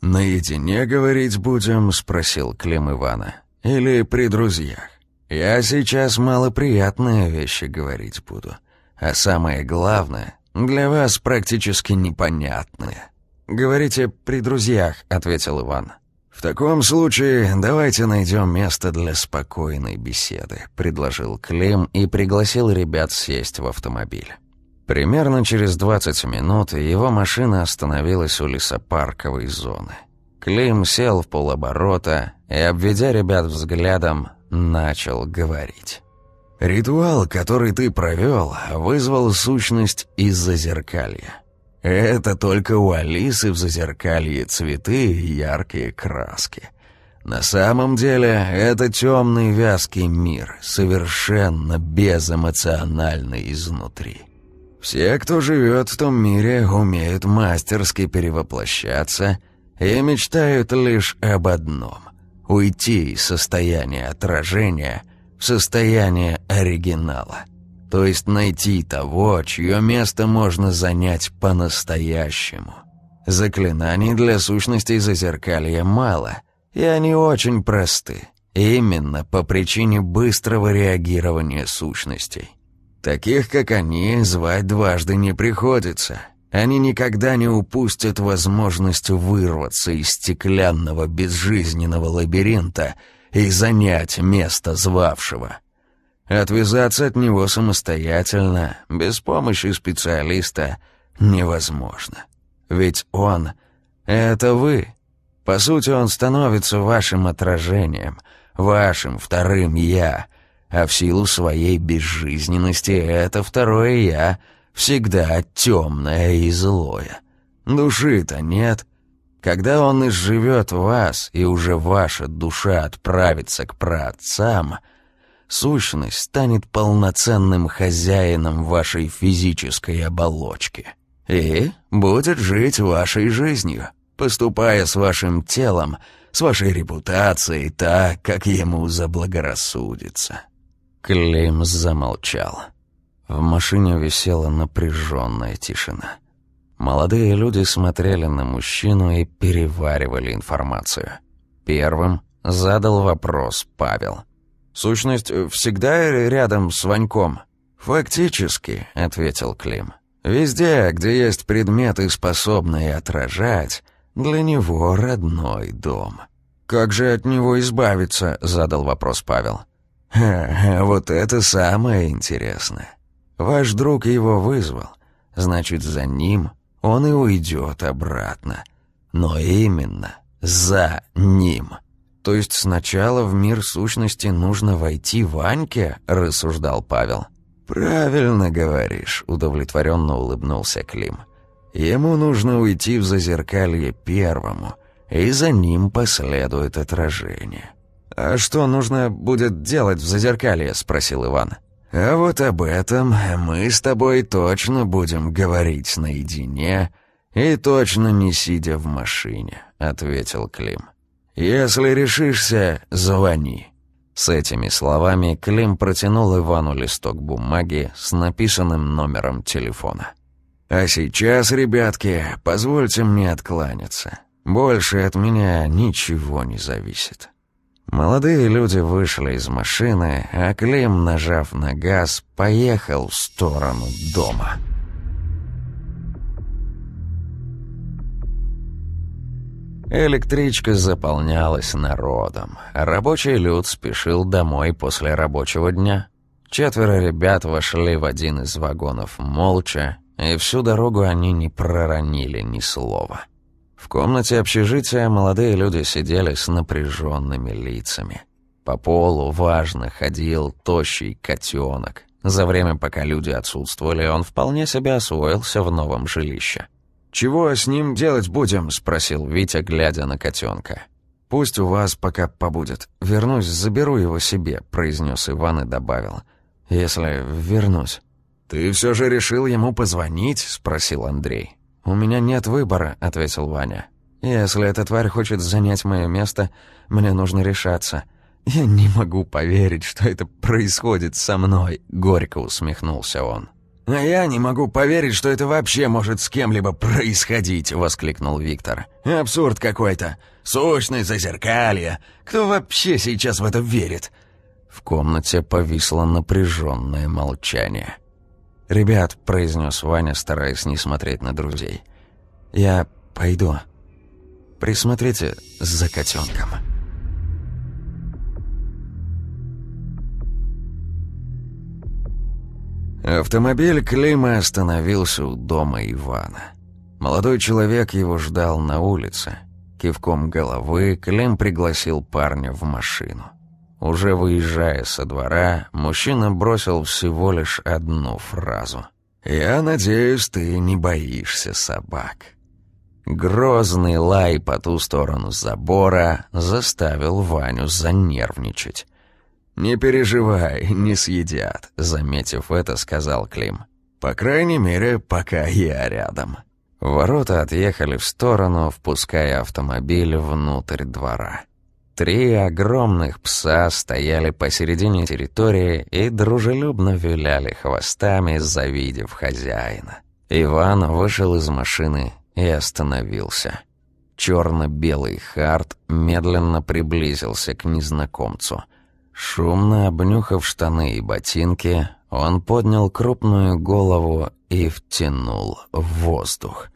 Speaker 3: «Наедине говорить будем?» — спросил Клим Ивана. «Или при друзьях? Я сейчас малоприятные вещи говорить буду. А самое главное, для вас практически непонятные». «Говорите при друзьях», — ответил Иван. «В таком случае давайте найдем место для спокойной беседы», — предложил Клим и пригласил ребят сесть в автомобиль. Примерно через 20 минут его машина остановилась у лесопарковой зоны. Клим сел в полоборота и, обведя ребят взглядом, начал говорить. «Ритуал, который ты провел, вызвал сущность из зазеркалья. Это только у Алисы в зазеркалье цветы и яркие краски. На самом деле это темный вязкий мир, совершенно безэмоциональный изнутри. Все, кто живет в том мире, умеют мастерски перевоплощаться и мечтают лишь об одном — уйти из состояния отражения в состояние оригинала — то есть найти того, чье место можно занять по-настоящему. Заклинаний для сущностей зазеркалья мало, и они очень просты, именно по причине быстрого реагирования сущностей. Таких, как они, звать дважды не приходится. Они никогда не упустят возможность вырваться из стеклянного безжизненного лабиринта и занять место звавшего. Отвязаться от него самостоятельно, без помощи специалиста, невозможно. Ведь он — это вы. По сути, он становится вашим отражением, вашим вторым «я», а в силу своей безжизненности это второе «я» всегда темное и злое. Души-то нет. Когда он изживет вас, и уже ваша душа отправится к праотцам — сущность станет полноценным хозяином вашей физической оболочки и будет жить вашей жизнью, поступая с вашим телом, с вашей репутацией так, как ему заблагорассудится».
Speaker 2: Клейм замолчал. В машине висела напряженная тишина. Молодые люди смотрели на мужчину и переваривали информацию. Первым задал вопрос Павел.
Speaker 1: Сущность всегда рядом с Ваньком?»
Speaker 3: «Фактически», — ответил Клим. «Везде, где есть предметы, способные отражать, для него родной дом».
Speaker 1: «Как же от него избавиться?» — задал вопрос Павел.
Speaker 3: «Ха, вот это самое интересное. Ваш друг его вызвал, значит, за ним он и уйдет обратно. Но именно за ним».
Speaker 1: «То есть сначала в мир сущности нужно войти Ваньке?» — рассуждал Павел.
Speaker 3: «Правильно говоришь», — удовлетворенно улыбнулся Клим. «Ему нужно уйти в зазеркалье первому, и за ним последует отражение».
Speaker 1: «А что нужно будет делать в зазеркалье?» — спросил Иван.
Speaker 3: «А вот об этом мы с тобой точно будем говорить наедине и точно не сидя в машине», — ответил Клим. «Если решишься, звони».
Speaker 2: С этими словами Клим протянул Ивану листок бумаги с написанным номером телефона.
Speaker 3: «А сейчас, ребятки, позвольте мне откланяться. Больше от меня ничего не зависит».
Speaker 2: Молодые люди вышли из машины, а Клим, нажав на газ, поехал в сторону дома. Электричка заполнялась народом. Рабочий люд спешил домой после рабочего дня. Четверо ребят вошли в один из вагонов молча, и всю дорогу они не проронили ни слова.
Speaker 1: В комнате общежития молодые люди сидели с напряженными лицами. По полу важно ходил тощий котенок. За время, пока люди отсутствовали, он вполне себе освоился в новом жилище.
Speaker 3: «Чего с ним делать будем?»
Speaker 1: — спросил Витя, глядя на котенка.
Speaker 3: «Пусть у вас пока побудет. Вернусь, заберу его себе», — произнес Иван и добавил. «Если вернусь».
Speaker 2: «Ты все же решил ему позвонить?» — спросил Андрей.
Speaker 3: «У меня нет выбора», — ответил Ваня. «Если эта тварь хочет занять мое место, мне нужно решаться. Я не могу поверить, что это происходит со мной», — горько усмехнулся он.
Speaker 2: «А я не могу поверить, что это вообще может с кем-либо происходить», — воскликнул Виктор. «Абсурд какой-то. Сущность, зазеркалье. Кто вообще сейчас в это верит?»
Speaker 1: В комнате повисло напряженное молчание.
Speaker 3: «Ребят», — произнес Ваня, стараясь не смотреть на друзей, — «я пойду. Присмотрите за котенком».
Speaker 1: Автомобиль Клима остановился у дома Ивана. Молодой человек его ждал на улице. Кивком головы Клим пригласил парня в машину. Уже выезжая со двора, мужчина бросил всего лишь одну фразу. «Я надеюсь, ты не боишься собак». Грозный лай по ту сторону забора заставил Ваню занервничать. «Не переживай, не съедят», — заметив это, сказал Клим. «По крайней мере, пока я рядом». Ворота отъехали в сторону, впуская автомобиль внутрь двора. Три огромных пса стояли посередине территории и дружелюбно виляли хвостами, завидев хозяина. Иван вышел из машины и остановился. Черно-белый хард медленно приблизился к незнакомцу — Шумно обнюхав штаны и ботинки, он поднял крупную голову и втянул в воздух.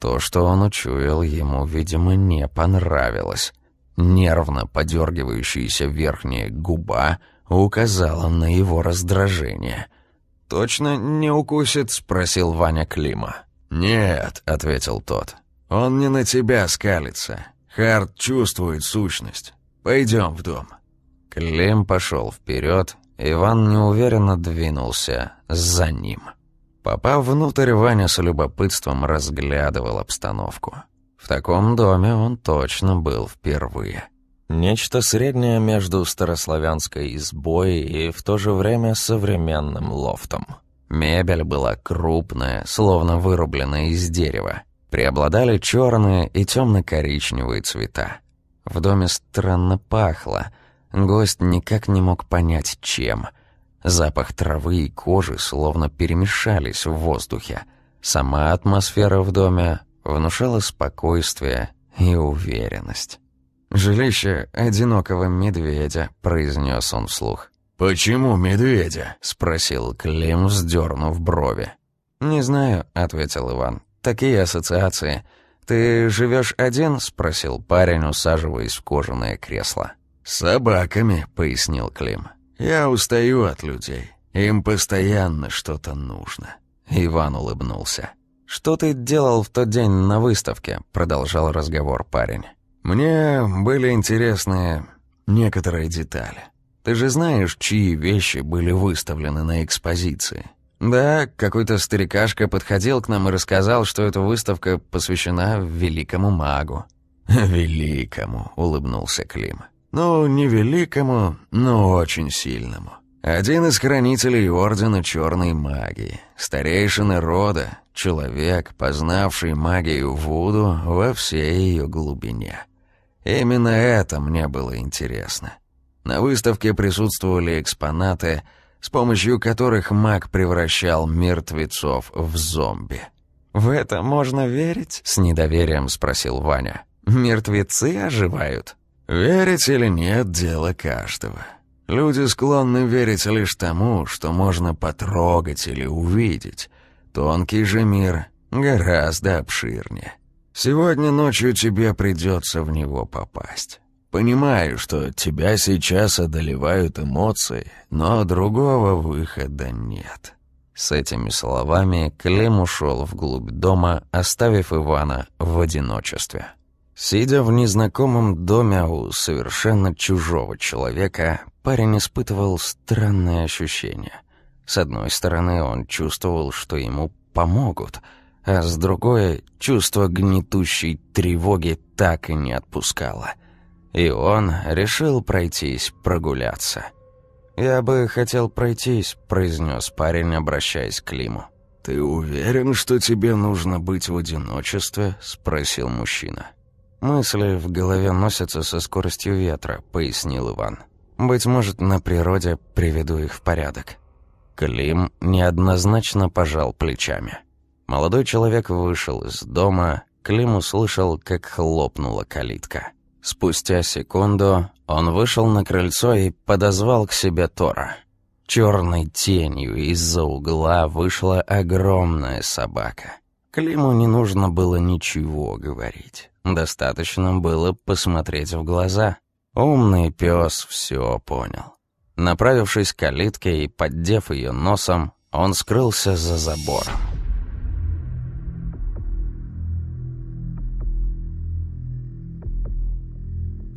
Speaker 1: То, что он учуял, ему, видимо, не понравилось. Нервно подергивающаяся верхняя губа указала на его раздражение. «Точно не укусит?» — спросил Ваня Клима.
Speaker 2: «Нет», — ответил тот. «Он не на тебя скалится. Харт чувствует сущность. Пойдем в дом».
Speaker 1: Клим пошел вперед, Иван неуверенно двинулся за ним. Попав внутрь, Ваня с любопытством разглядывал обстановку. В таком доме он точно был впервые. Нечто среднее между старославянской избой и в то же время современным лофтом. Мебель была крупная, словно вырубленная из дерева. Преобладали черные и темно-коричневые цвета. В доме странно пахло — Гость никак не мог понять, чем. Запах травы и кожи словно перемешались в воздухе. Сама атмосфера в доме внушала спокойствие и уверенность. «Жилище одинокого медведя», — произнес он вслух.
Speaker 2: «Почему медведя?»
Speaker 1: — спросил Клим, вздернув брови.
Speaker 3: «Не знаю», — ответил Иван. «Такие ассоциации. Ты живешь один?» — спросил парень, усаживаясь в кожаное кресло.
Speaker 2: «Собаками», — пояснил Клим. «Я устаю от людей. Им постоянно что-то нужно».
Speaker 1: Иван улыбнулся. «Что ты делал в тот день на выставке?» — продолжал разговор парень.
Speaker 2: «Мне были интересны некоторые детали. Ты же знаешь, чьи вещи были выставлены на экспозиции?»
Speaker 3: «Да, какой-то старикашка подходил к нам и рассказал, что эта выставка посвящена великому магу». <laughs>
Speaker 2: «Великому», — улыбнулся Клим. Ну, не великому, но очень сильному. Один из хранителей Ордена Черной Магии, старейшины рода, человек, познавший магию Вуду во всей ее глубине. Именно это мне было интересно. На выставке присутствовали экспонаты, с помощью которых маг превращал мертвецов в зомби.
Speaker 3: «В это можно верить?» — с недоверием спросил Ваня. «Мертвецы оживают?»
Speaker 2: Верить или нет – дело каждого. Люди склонны верить лишь тому, что можно потрогать или увидеть. Тонкий же мир гораздо обширнее. Сегодня ночью тебе придется в него попасть. Понимаю, что тебя сейчас одолевают эмоции, но другого выхода нет.
Speaker 1: С этими словами Клим ушел вглубь дома, оставив Ивана в одиночестве. Сидя в незнакомом доме у совершенно чужого человека, парень испытывал странное ощущение. С одной стороны, он чувствовал, что ему помогут, а с другой, чувство гнетущей тревоги так и не отпускало. И он решил пройтись, прогуляться — «Я бы хотел пройтись», — произнес парень, обращаясь к Лиму.
Speaker 3: «Ты уверен, что тебе нужно быть в одиночестве?» — спросил мужчина.
Speaker 1: «Мысли в голове носятся со скоростью ветра», — пояснил Иван. «Быть может, на природе приведу их в порядок». Клим неоднозначно пожал плечами. Молодой человек вышел из дома, Клим услышал, как хлопнула калитка. Спустя секунду он вышел на крыльцо и подозвал к себе Тора. Черной тенью из-за угла вышла огромная собака. Климу не нужно было ничего говорить. Достаточно было посмотреть в глаза. Умный пес все понял. Направившись к калитке и поддев ее носом, он скрылся за забором.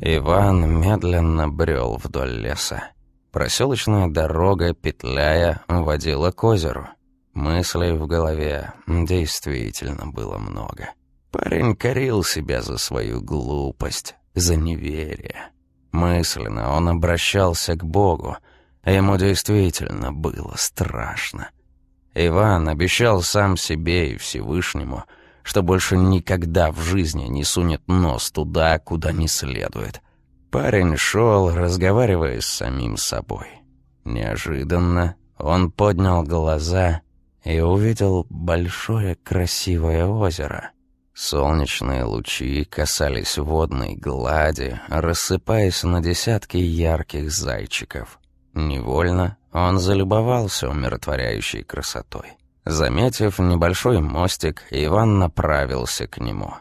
Speaker 1: Иван медленно брел вдоль леса. Проселочная дорога, петляя, водила к озеру. Мыслей в голове действительно было много. Парень корил себя за свою глупость, за неверие. Мысленно он обращался к Богу, а ему действительно было страшно. Иван обещал сам себе и Всевышнему — что больше никогда в жизни не сунет нос туда, куда не следует. Парень шел, разговаривая с самим собой. Неожиданно он поднял глаза и увидел большое красивое озеро. Солнечные лучи касались водной глади, рассыпаясь на десятки ярких зайчиков. Невольно он залюбовался умиротворяющей красотой. Заметив небольшой мостик, Иван направился к нему.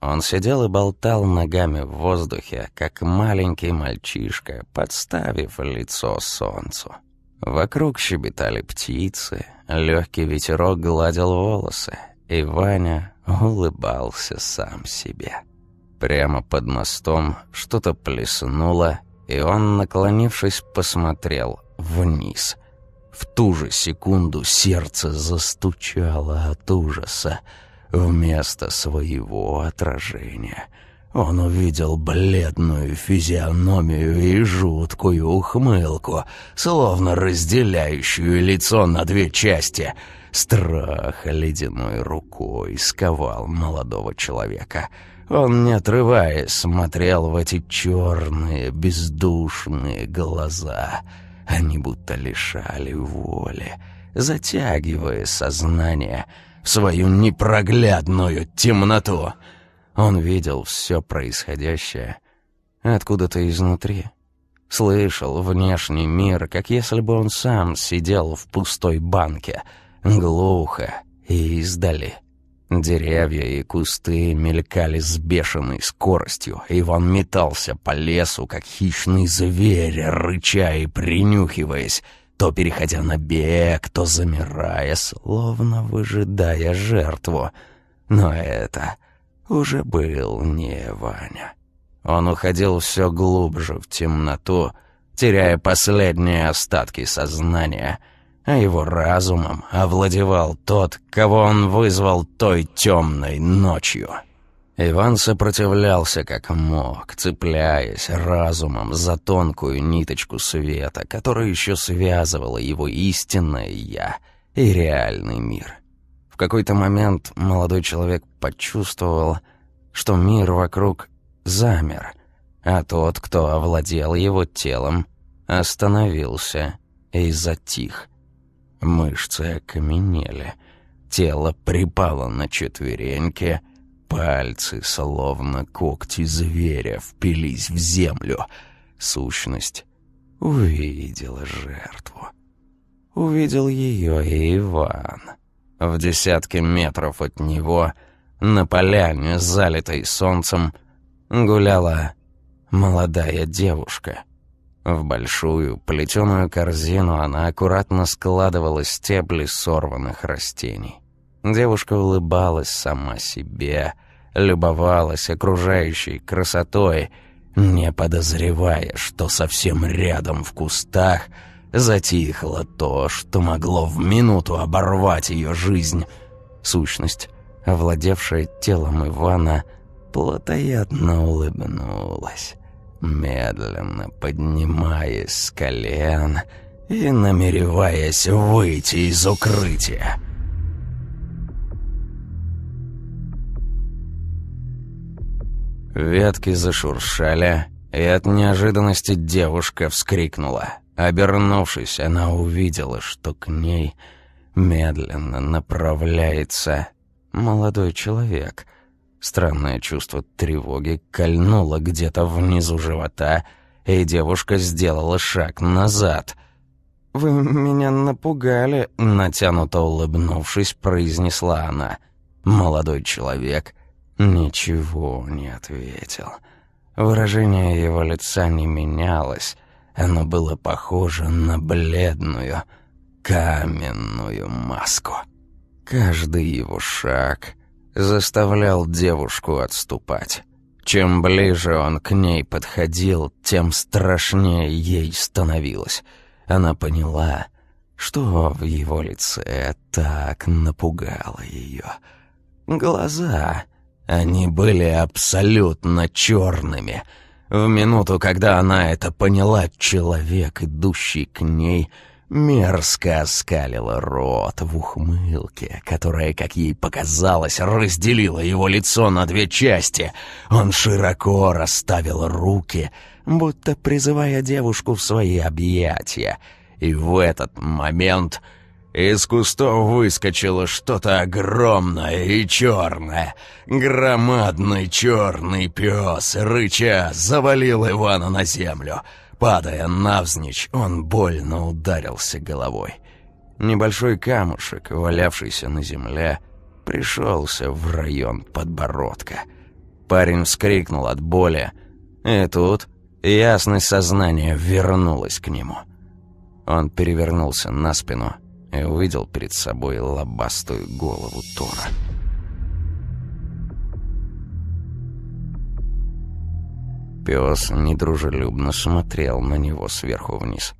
Speaker 1: Он сидел и болтал ногами в воздухе, как маленький мальчишка, подставив лицо солнцу. Вокруг щебетали птицы, легкий ветерок гладил волосы, и Ваня улыбался сам себе. Прямо под мостом что-то плеснуло, и он, наклонившись, посмотрел вниз — в ту же секунду сердце застучало от ужаса. Вместо своего отражения он увидел бледную физиономию и жуткую ухмылку, словно разделяющую лицо на две части. Страх ледяной рукой сковал молодого человека. Он, не отрываясь, смотрел в эти черные, бездушные глаза — они будто лишали воли, затягивая сознание в свою непроглядную темноту. Он видел все происходящее откуда-то изнутри. Слышал внешний мир, как если бы он сам сидел в пустой банке, глухо и издали. Деревья и кусты мелькали с бешеной скоростью. Иван метался по лесу, как хищный зверь, рыча и принюхиваясь, то переходя на бег, то замирая, словно выжидая жертву. Но это уже был не Ваня. Он уходил все глубже в темноту, теряя последние остатки сознания — а его разумом овладевал тот, кого он вызвал той темной ночью. Иван сопротивлялся как мог, цепляясь разумом за тонкую ниточку света, которая еще связывала его истинное «я» и реальный мир. В какой-то момент молодой человек почувствовал, что мир вокруг замер, а тот, кто овладел его телом, остановился и затих — Мышцы окаменели, тело припало на четвереньки, пальцы, словно когти зверя, впились в землю. Сущность увидела жертву. Увидел ее и Иван. В десятке метров от него, на поляне, залитой солнцем, гуляла молодая девушка. В большую плетеную корзину она аккуратно складывала стебли сорванных растений. Девушка улыбалась сама себе, любовалась окружающей красотой, не подозревая, что совсем рядом в кустах затихло то, что могло в минуту оборвать ее жизнь. Сущность, овладевшая телом Ивана, плотоядно улыбнулась медленно поднимаясь с колен и намереваясь выйти из укрытия. Ветки зашуршали, и от неожиданности девушка вскрикнула. Обернувшись, она увидела, что к ней медленно направляется молодой человек — Странное чувство тревоги кольнуло где-то внизу живота, и девушка сделала шаг назад. «Вы меня напугали», — натянуто улыбнувшись, произнесла она. Молодой человек ничего не ответил. Выражение его лица не менялось, оно было похоже на бледную, каменную маску. Каждый его шаг — заставлял девушку отступать. Чем ближе он к ней подходил, тем страшнее ей становилось. Она поняла, что в его лице так напугало ее. Глаза, они были абсолютно черными. В минуту, когда она это поняла, человек, идущий к ней, — мерзко оскалила рот в ухмылке, которая, как ей показалось, разделила его лицо на две части. Он широко расставил руки, будто призывая девушку в свои объятия. И в этот момент из кустов выскочило что-то огромное и черное. Громадный черный пес, рыча, завалил Ивана на землю — Падая навзничь, он больно ударился головой. Небольшой камушек, валявшийся на земле, пришелся в район подбородка. Парень вскрикнул от боли, и тут ясность сознания вернулась к нему. Он перевернулся на спину и увидел перед собой лобастую голову Тора. Пес недружелюбно смотрел на него сверху вниз.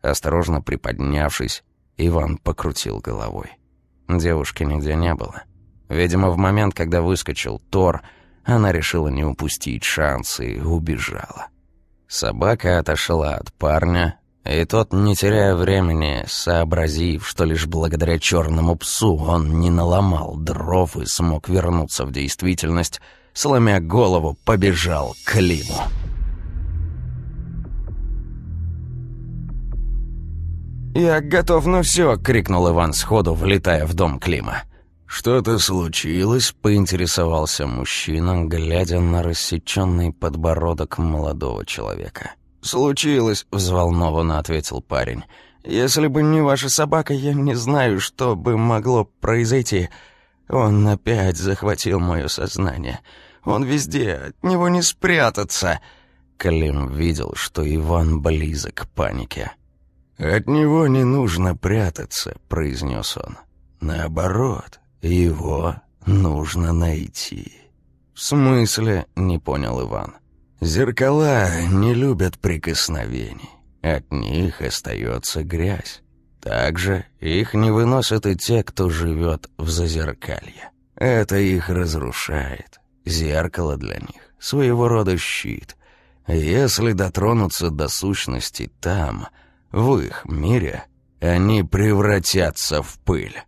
Speaker 1: Осторожно приподнявшись, Иван покрутил головой. Девушки нигде не было. Видимо, в момент, когда выскочил Тор, она решила не упустить шанс и убежала. Собака отошла от парня, и тот, не теряя времени, сообразив, что лишь благодаря черному псу он не наломал дров и смог вернуться в действительность, сломя голову, побежал к Климу. «Я готов на все!» — крикнул Иван сходу, влетая в дом Клима. «Что-то случилось?» — поинтересовался мужчина, глядя на рассеченный подбородок молодого человека. «Случилось», — взволнованно ответил парень. «Если бы не ваша собака, я не знаю, что бы могло произойти. Он опять захватил мое сознание. Он везде, от него не спрятаться. Клим видел, что Иван близок к панике. «От него не нужно прятаться», — произнес он. «Наоборот, его нужно найти». «В смысле?» — не понял Иван. «Зеркала не любят прикосновений. От них остается грязь. Также их не выносят и те, кто живет в зазеркалье. Это их разрушает. Зеркало для них, своего рода щит. Если дотронуться до сущности там, в их мире, они превратятся в пыль.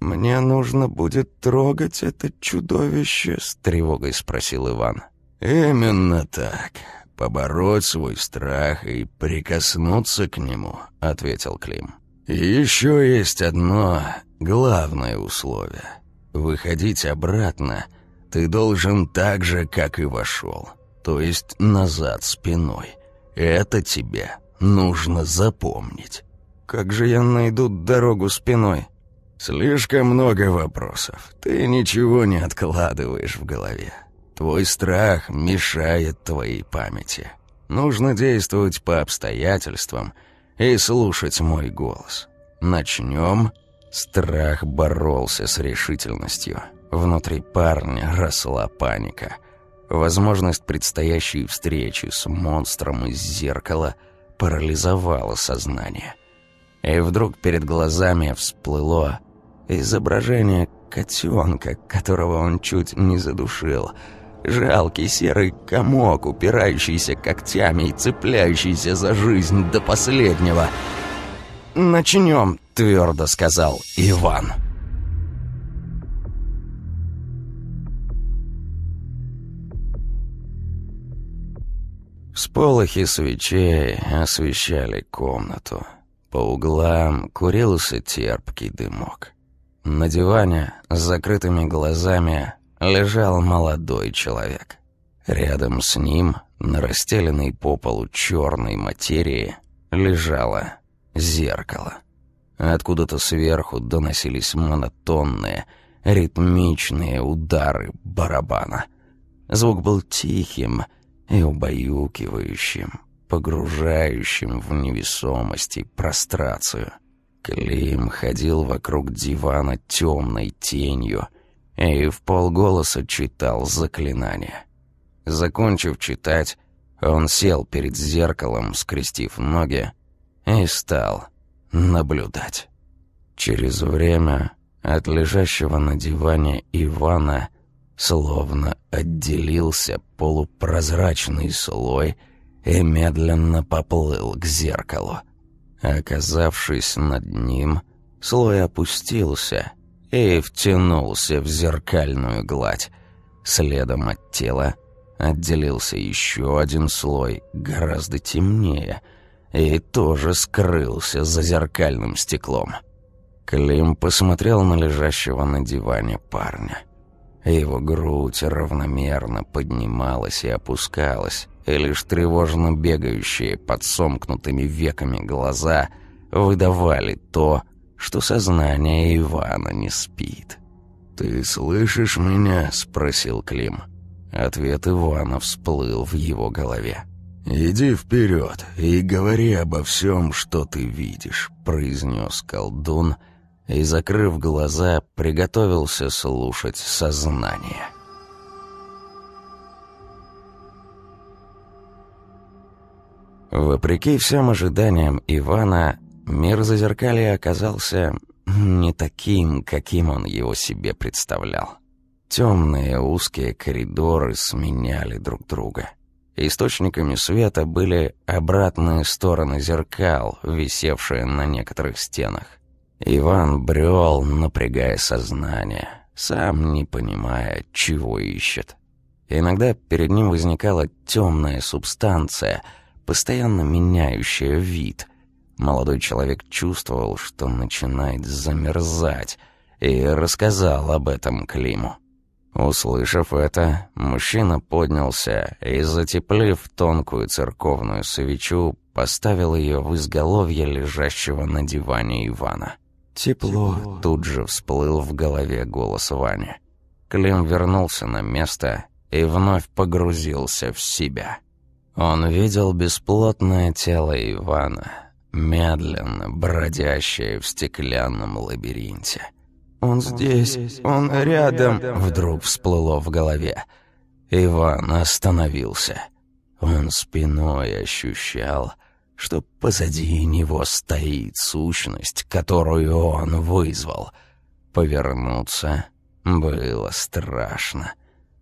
Speaker 1: «Мне нужно будет трогать это чудовище?» — с тревогой спросил Иван. «Именно так. Побороть свой страх и прикоснуться к нему», — ответил Клим. «Еще есть одно главное условие. Выходить обратно ты должен так же, как и вошел, то есть назад спиной. Это тебе нужно запомнить. Как же я найду дорогу спиной? Слишком много вопросов. Ты ничего не откладываешь в голове. Твой страх мешает твоей памяти.
Speaker 3: Нужно действовать по обстоятельствам и слушать мой голос. Начнем.
Speaker 2: Страх боролся с решительностью. Внутри парня росла паника. Возможность предстоящей встречи с монстром из зеркала парализовала сознание. И вдруг перед глазами всплыло изображение котенка, которого он чуть не задушил. Жалкий серый комок, упирающийся когтями и цепляющийся за жизнь до последнего. «Начнем», — твердо сказал Иван. Всполохи свечей освещали комнату. По углам курился терпкий дымок. На диване с закрытыми глазами лежал молодой человек. Рядом с ним, на расстеленной по полу черной материи, лежало зеркало. Откуда-то сверху доносились монотонные, ритмичные удары барабана. Звук был тихим и убаюкивающим, погружающим в невесомость и прострацию. Клим ходил вокруг дивана темной тенью и в полголоса читал заклинания. Закончив читать, он сел перед зеркалом, скрестив ноги, и стал наблюдать. Через время от лежащего на диване Ивана словно отделился полупрозрачный слой и медленно поплыл к зеркалу. Оказавшись над ним, слой опустился и втянулся в зеркальную гладь. Следом от тела отделился еще один слой, гораздо темнее, и тоже скрылся за зеркальным стеклом. Клим посмотрел на лежащего на диване парня. Его грудь равномерно поднималась и опускалась, и лишь тревожно бегающие под сомкнутыми веками глаза выдавали то, что сознание Ивана не спит.
Speaker 3: «Ты слышишь меня?» — спросил Клим.
Speaker 2: Ответ Ивана всплыл в его голове.
Speaker 3: «Иди вперед и говори обо всем, что ты видишь», —
Speaker 2: произнес колдун, — и, закрыв глаза, приготовился слушать сознание. Вопреки всем ожиданиям Ивана, мир Зазеркалья оказался не таким, каким он его себе представлял. Темные узкие коридоры сменяли друг друга. Источниками света были обратные стороны зеркал, висевшие на некоторых стенах. Иван брел, напрягая сознание, сам не понимая, чего ищет. Иногда перед ним возникала темная субстанция, постоянно меняющая вид. Молодой человек чувствовал, что начинает замерзать, и рассказал об этом Климу. Услышав это, мужчина поднялся и, затеплив тонкую церковную свечу, поставил ее в изголовье лежащего на диване Ивана. Тепло. Тут же всплыл в голове голос Вани. Клим вернулся на место и вновь погрузился в себя. Он видел бесплотное тело Ивана, медленно бродящее в стеклянном лабиринте. «Он здесь, он рядом», — вдруг всплыло в голове. Иван остановился. Он спиной ощущал, что позади него стоит сущность, которую он вызвал. Повернуться было страшно.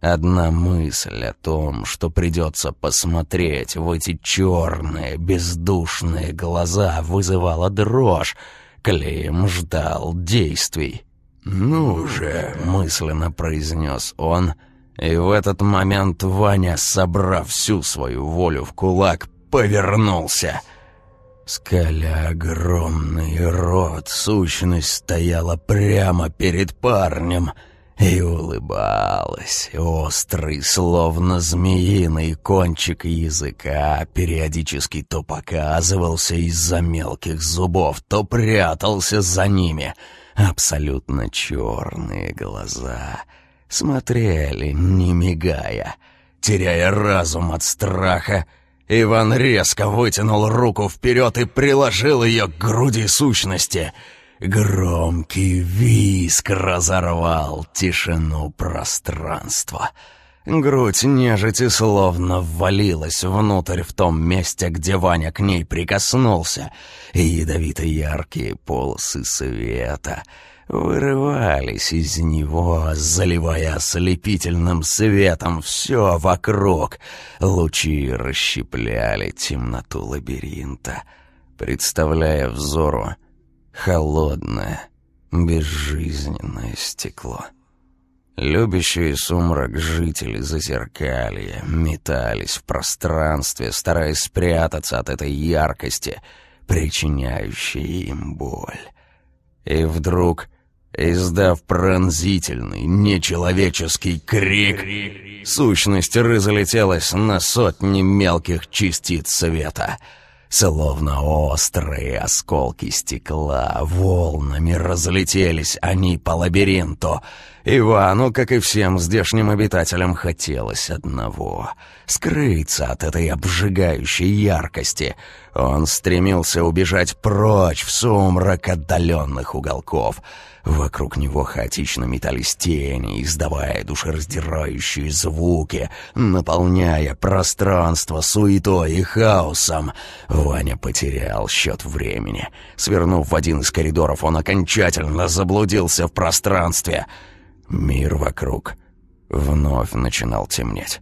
Speaker 2: Одна мысль о том, что придется посмотреть в эти черные, бездушные глаза, вызывала дрожь. Клим ждал действий. «Ну же!» — мысленно произнес он, и в этот момент Ваня, собрав всю свою волю в кулак, повернулся. Скаля огромный рот, сущность стояла прямо перед парнем и улыбалась. Острый, словно змеиный кончик языка периодически то показывался из-за мелких зубов, то прятался за ними. Абсолютно черные глаза смотрели, не мигая, теряя разум от страха,
Speaker 3: Иван резко вытянул руку вперед и приложил ее к груди сущности. Громкий виск разорвал тишину пространства. Грудь нежити словно ввалилась внутрь в том месте, где Ваня к ней прикоснулся, и ядовито-яркие полосы света — вырывались из него, заливая ослепительным светом все вокруг. Лучи расщепляли темноту лабиринта, представляя взору холодное, безжизненное стекло. Любящие сумрак жители Зазеркалья метались в пространстве, стараясь спрятаться от этой яркости, причиняющей им боль. И вдруг Издав пронзительный, нечеловеческий крик, сущность разлетелась на сотни мелких частиц света. Словно острые осколки стекла, волнами разлетелись они по лабиринту. Ивану, как и всем здешним обитателям, хотелось одного — скрыться от этой обжигающей яркости. Он стремился убежать прочь в сумрак отдаленных уголков — Вокруг него хаотично метались тени, издавая душераздирающие звуки, наполняя пространство суетой и хаосом. Ваня потерял счет времени. Свернув в один из коридоров, он окончательно заблудился в пространстве. Мир вокруг вновь начинал темнеть.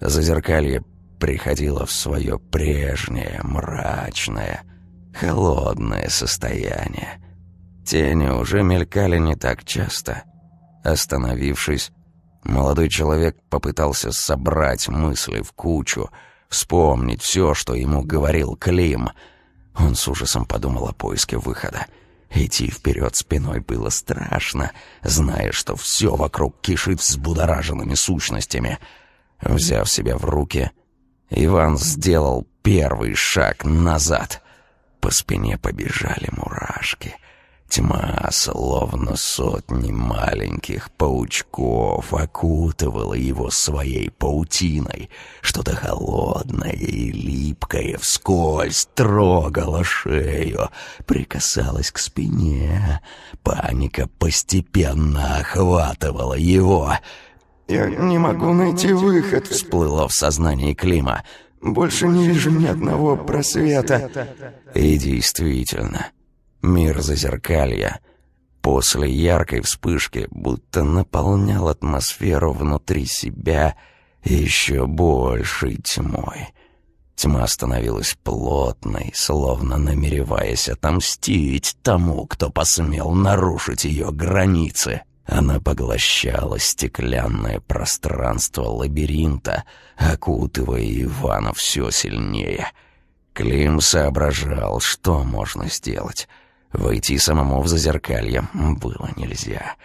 Speaker 3: Зазеркалье приходило в свое прежнее, мрачное, холодное состояние. Тени уже мелькали не так часто. Остановившись, молодой человек попытался собрать мысли в кучу, вспомнить все, что ему говорил Клим. Он с ужасом подумал о поиске выхода. Идти вперед спиной было страшно, зная, что все вокруг кишит взбудораженными сущностями. Взяв себя в руки, Иван сделал первый шаг назад. По спине побежали мурашки. Тьма, словно сотни маленьких паучков, окутывала его своей паутиной. Что-то холодное и липкое вскользь трогало шею, прикасалось к спине. Паника постепенно охватывала его.
Speaker 4: «Я не могу найти выход», —
Speaker 3: всплыло в сознании Клима.
Speaker 4: «Больше не вижу ни одного просвета».
Speaker 3: И действительно... Мир зазеркалья после яркой вспышки будто наполнял атмосферу внутри себя еще большей тьмой. Тьма становилась плотной, словно намереваясь отомстить тому, кто посмел нарушить ее границы. Она поглощала стеклянное пространство лабиринта, окутывая Ивана все сильнее. Клим соображал, что можно сделать — Войти самому в зазеркалье было нельзя.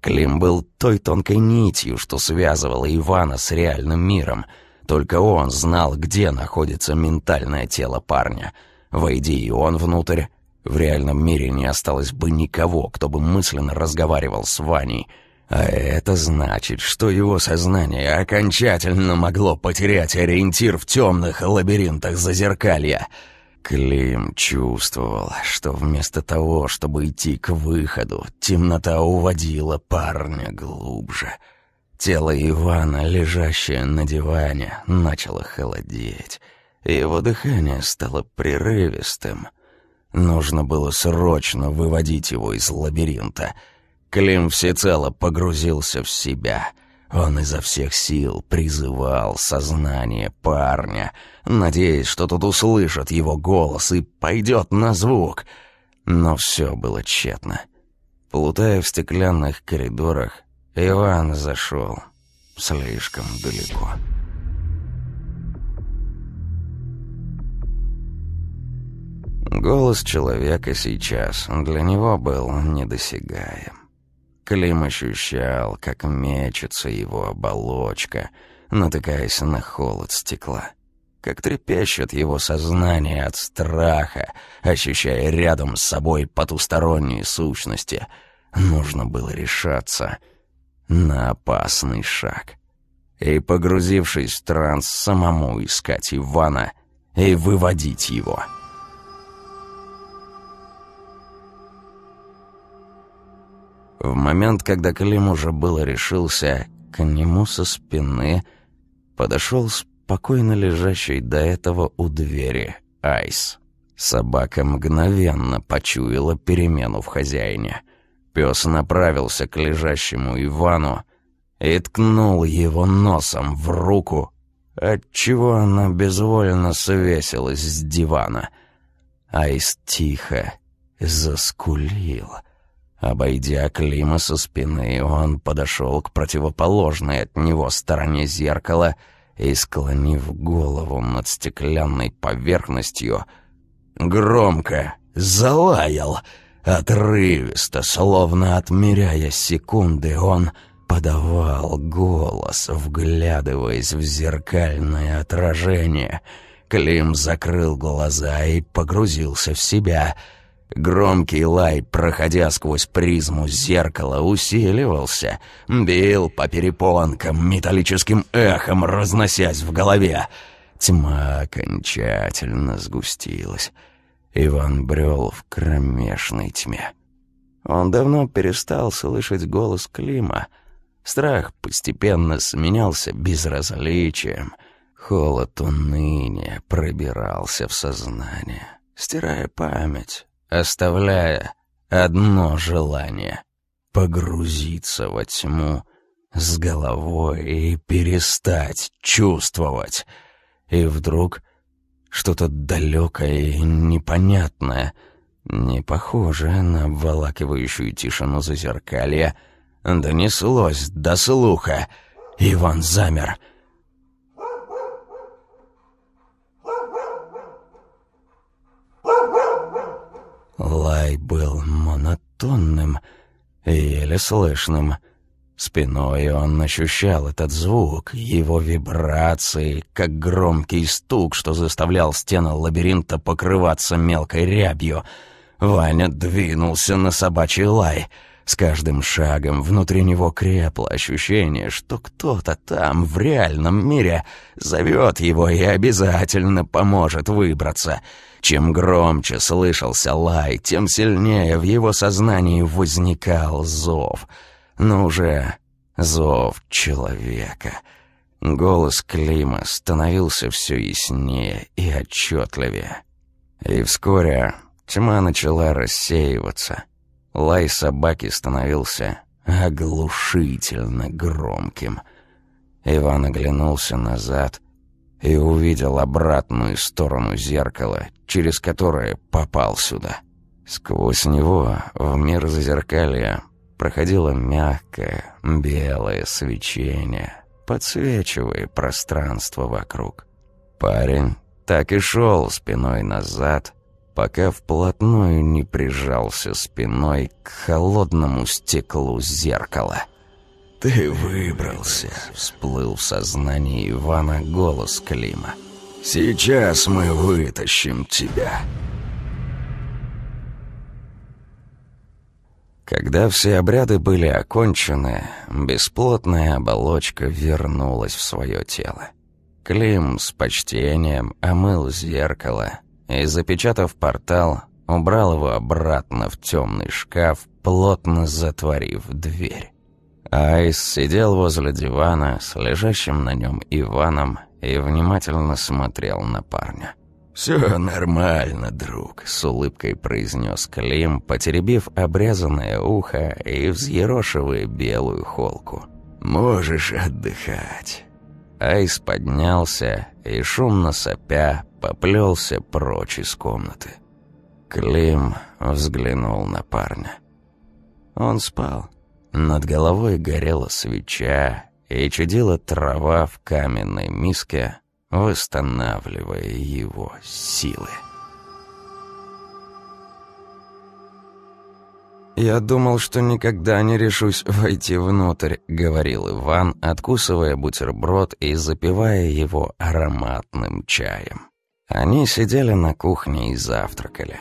Speaker 3: Клим был той тонкой нитью, что связывала Ивана с реальным миром. Только он знал, где находится ментальное тело парня. Войди и он внутрь, в реальном мире не осталось бы никого, кто бы мысленно разговаривал с Ваней. А это значит, что его сознание окончательно могло потерять ориентир в темных лабиринтах зазеркалья — Клим чувствовал, что вместо того, чтобы идти к выходу, темнота уводила парня глубже. Тело Ивана, лежащее на диване, начало холодеть. Его дыхание стало прерывистым. Нужно было срочно выводить его из лабиринта. Клим всецело погрузился в себя — он изо всех сил призывал сознание парня, надеясь, что тот услышит его голос и пойдет на звук. Но все было тщетно. Плутая в стеклянных коридорах, Иван зашел слишком далеко. Голос человека сейчас для него был недосягаем. Клим ощущал, как мечется его оболочка, натыкаясь на холод стекла. Как трепещет его сознание от страха, ощущая рядом с собой потусторонние сущности. Нужно было решаться на опасный шаг. И, погрузившись в транс, самому искать Ивана —
Speaker 2: и выводить его. В момент, когда Клим уже было решился, к нему со спины подошел спокойно лежащий до этого у двери Айс. Собака мгновенно почуяла перемену в хозяине. Пес направился к лежащему Ивану и ткнул его носом в руку, отчего она безвольно свесилась с дивана. Айс тихо заскулил. Обойдя Клима со спины, он подошел к противоположной от него стороне зеркала и, склонив голову над стеклянной поверхностью, громко залаял. Отрывисто, словно отмеряя секунды, он подавал голос, вглядываясь в зеркальное отражение. Клим закрыл глаза и погрузился в себя — Громкий лай, проходя сквозь призму зеркала, усиливался, бил по перепонкам, металлическим эхом разносясь в голове. Тьма окончательно сгустилась. Иван брел в кромешной тьме. Он давно перестал слышать голос Клима. Страх постепенно сменялся безразличием. Холод уныния пробирался в сознание, стирая память, оставляя одно желание — погрузиться во тьму с головой и перестать чувствовать. И вдруг что-то далекое и непонятное, не похожее на обволакивающую тишину зазеркалья, донеслось до слуха. Иван замер — Лай был монотонным и еле слышным. Спиной он ощущал этот звук, его вибрации, как громкий стук, что заставлял стены лабиринта покрываться мелкой рябью. Ваня двинулся на собачий лай — с каждым шагом внутри него крепло ощущение, что кто-то там, в реальном мире, зовет его и обязательно поможет выбраться. Чем громче слышался лай, тем сильнее в его сознании возникал зов. Но уже зов человека. Голос Клима становился все яснее и отчетливее. И вскоре тьма начала рассеиваться — Лай собаки становился оглушительно громким. Иван оглянулся назад и увидел обратную сторону зеркала, через которое попал сюда. Сквозь него в мир зазеркалья проходило мягкое белое свечение, подсвечивая пространство вокруг. Парень так и шел спиной назад, пока вплотную не прижался спиной к холодному стеклу зеркала.
Speaker 3: «Ты выбрался», —
Speaker 2: всплыл в сознании Ивана голос Клима.
Speaker 3: «Сейчас мы вытащим тебя».
Speaker 2: Когда все обряды были окончены, бесплотная оболочка вернулась в свое тело. Клим с почтением омыл зеркало, и, запечатав портал, убрал его обратно в темный шкаф, плотно затворив дверь. Айс сидел возле дивана с лежащим на нем Иваном и внимательно смотрел на парня.
Speaker 3: «Все нормально, друг», —
Speaker 2: с улыбкой произнес Клим, потеребив обрезанное ухо и взъерошивая белую холку.
Speaker 3: «Можешь отдыхать».
Speaker 2: Айс поднялся и, шумно сопя, поплелся прочь из комнаты. Клим взглянул на парня. Он спал. Над головой горела свеча, и чудила трава в каменной миске, восстанавливая его силы. «Я думал, что никогда не решусь войти внутрь», — говорил Иван, откусывая бутерброд и запивая его ароматным чаем. Они сидели на кухне и завтракали.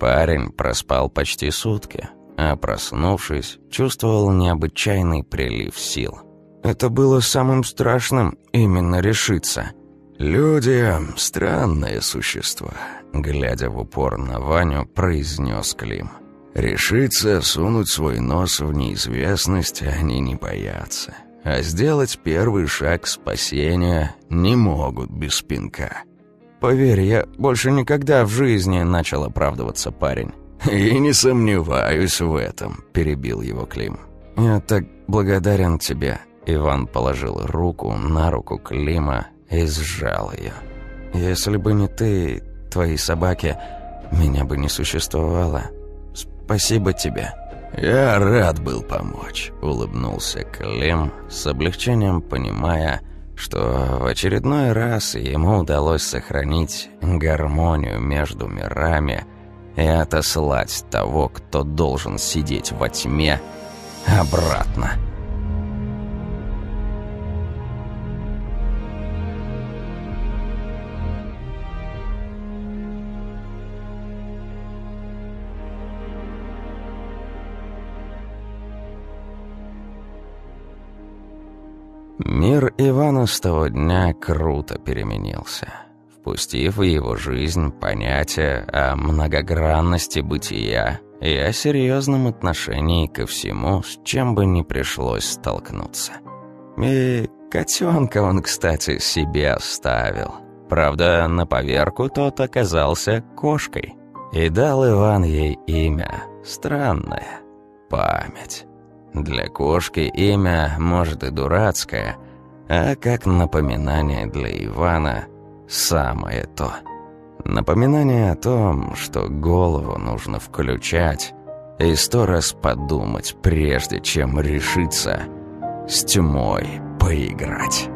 Speaker 2: Парень проспал почти сутки, а проснувшись, чувствовал необычайный прилив сил. Это было самым страшным именно решиться.
Speaker 3: «Люди — странные существа», — глядя в упор на Ваню, произнес Клим. «Решиться сунуть свой нос в неизвестность они не боятся, а сделать первый шаг спасения не могут без пинка».
Speaker 2: «Поверь, я больше никогда в жизни...» — начал оправдываться парень.
Speaker 3: «И не сомневаюсь в этом», — перебил его Клим.
Speaker 2: «Я так благодарен тебе». Иван положил руку на руку Клима и сжал ее. «Если бы не ты, твои собаки, меня бы не существовало. Спасибо тебе».
Speaker 3: «Я рад был помочь», —
Speaker 2: улыбнулся Клим, с облегчением понимая, что в очередной раз ему удалось сохранить гармонию между мирами и отослать того, кто должен сидеть во тьме, обратно. Мир Ивана с того дня круто переменился, впустив в его жизнь понятие о многогранности бытия и о серьезном отношении ко всему, с чем бы ни пришлось столкнуться. И котенка он, кстати, себе оставил. Правда, на поверку тот оказался кошкой. И дал Иван ей имя, странное — память. Для кошки имя, может, и дурацкое, а как напоминание для Ивана самое то. Напоминание о том, что голову нужно включать и сто раз подумать, прежде чем решиться с тьмой поиграть.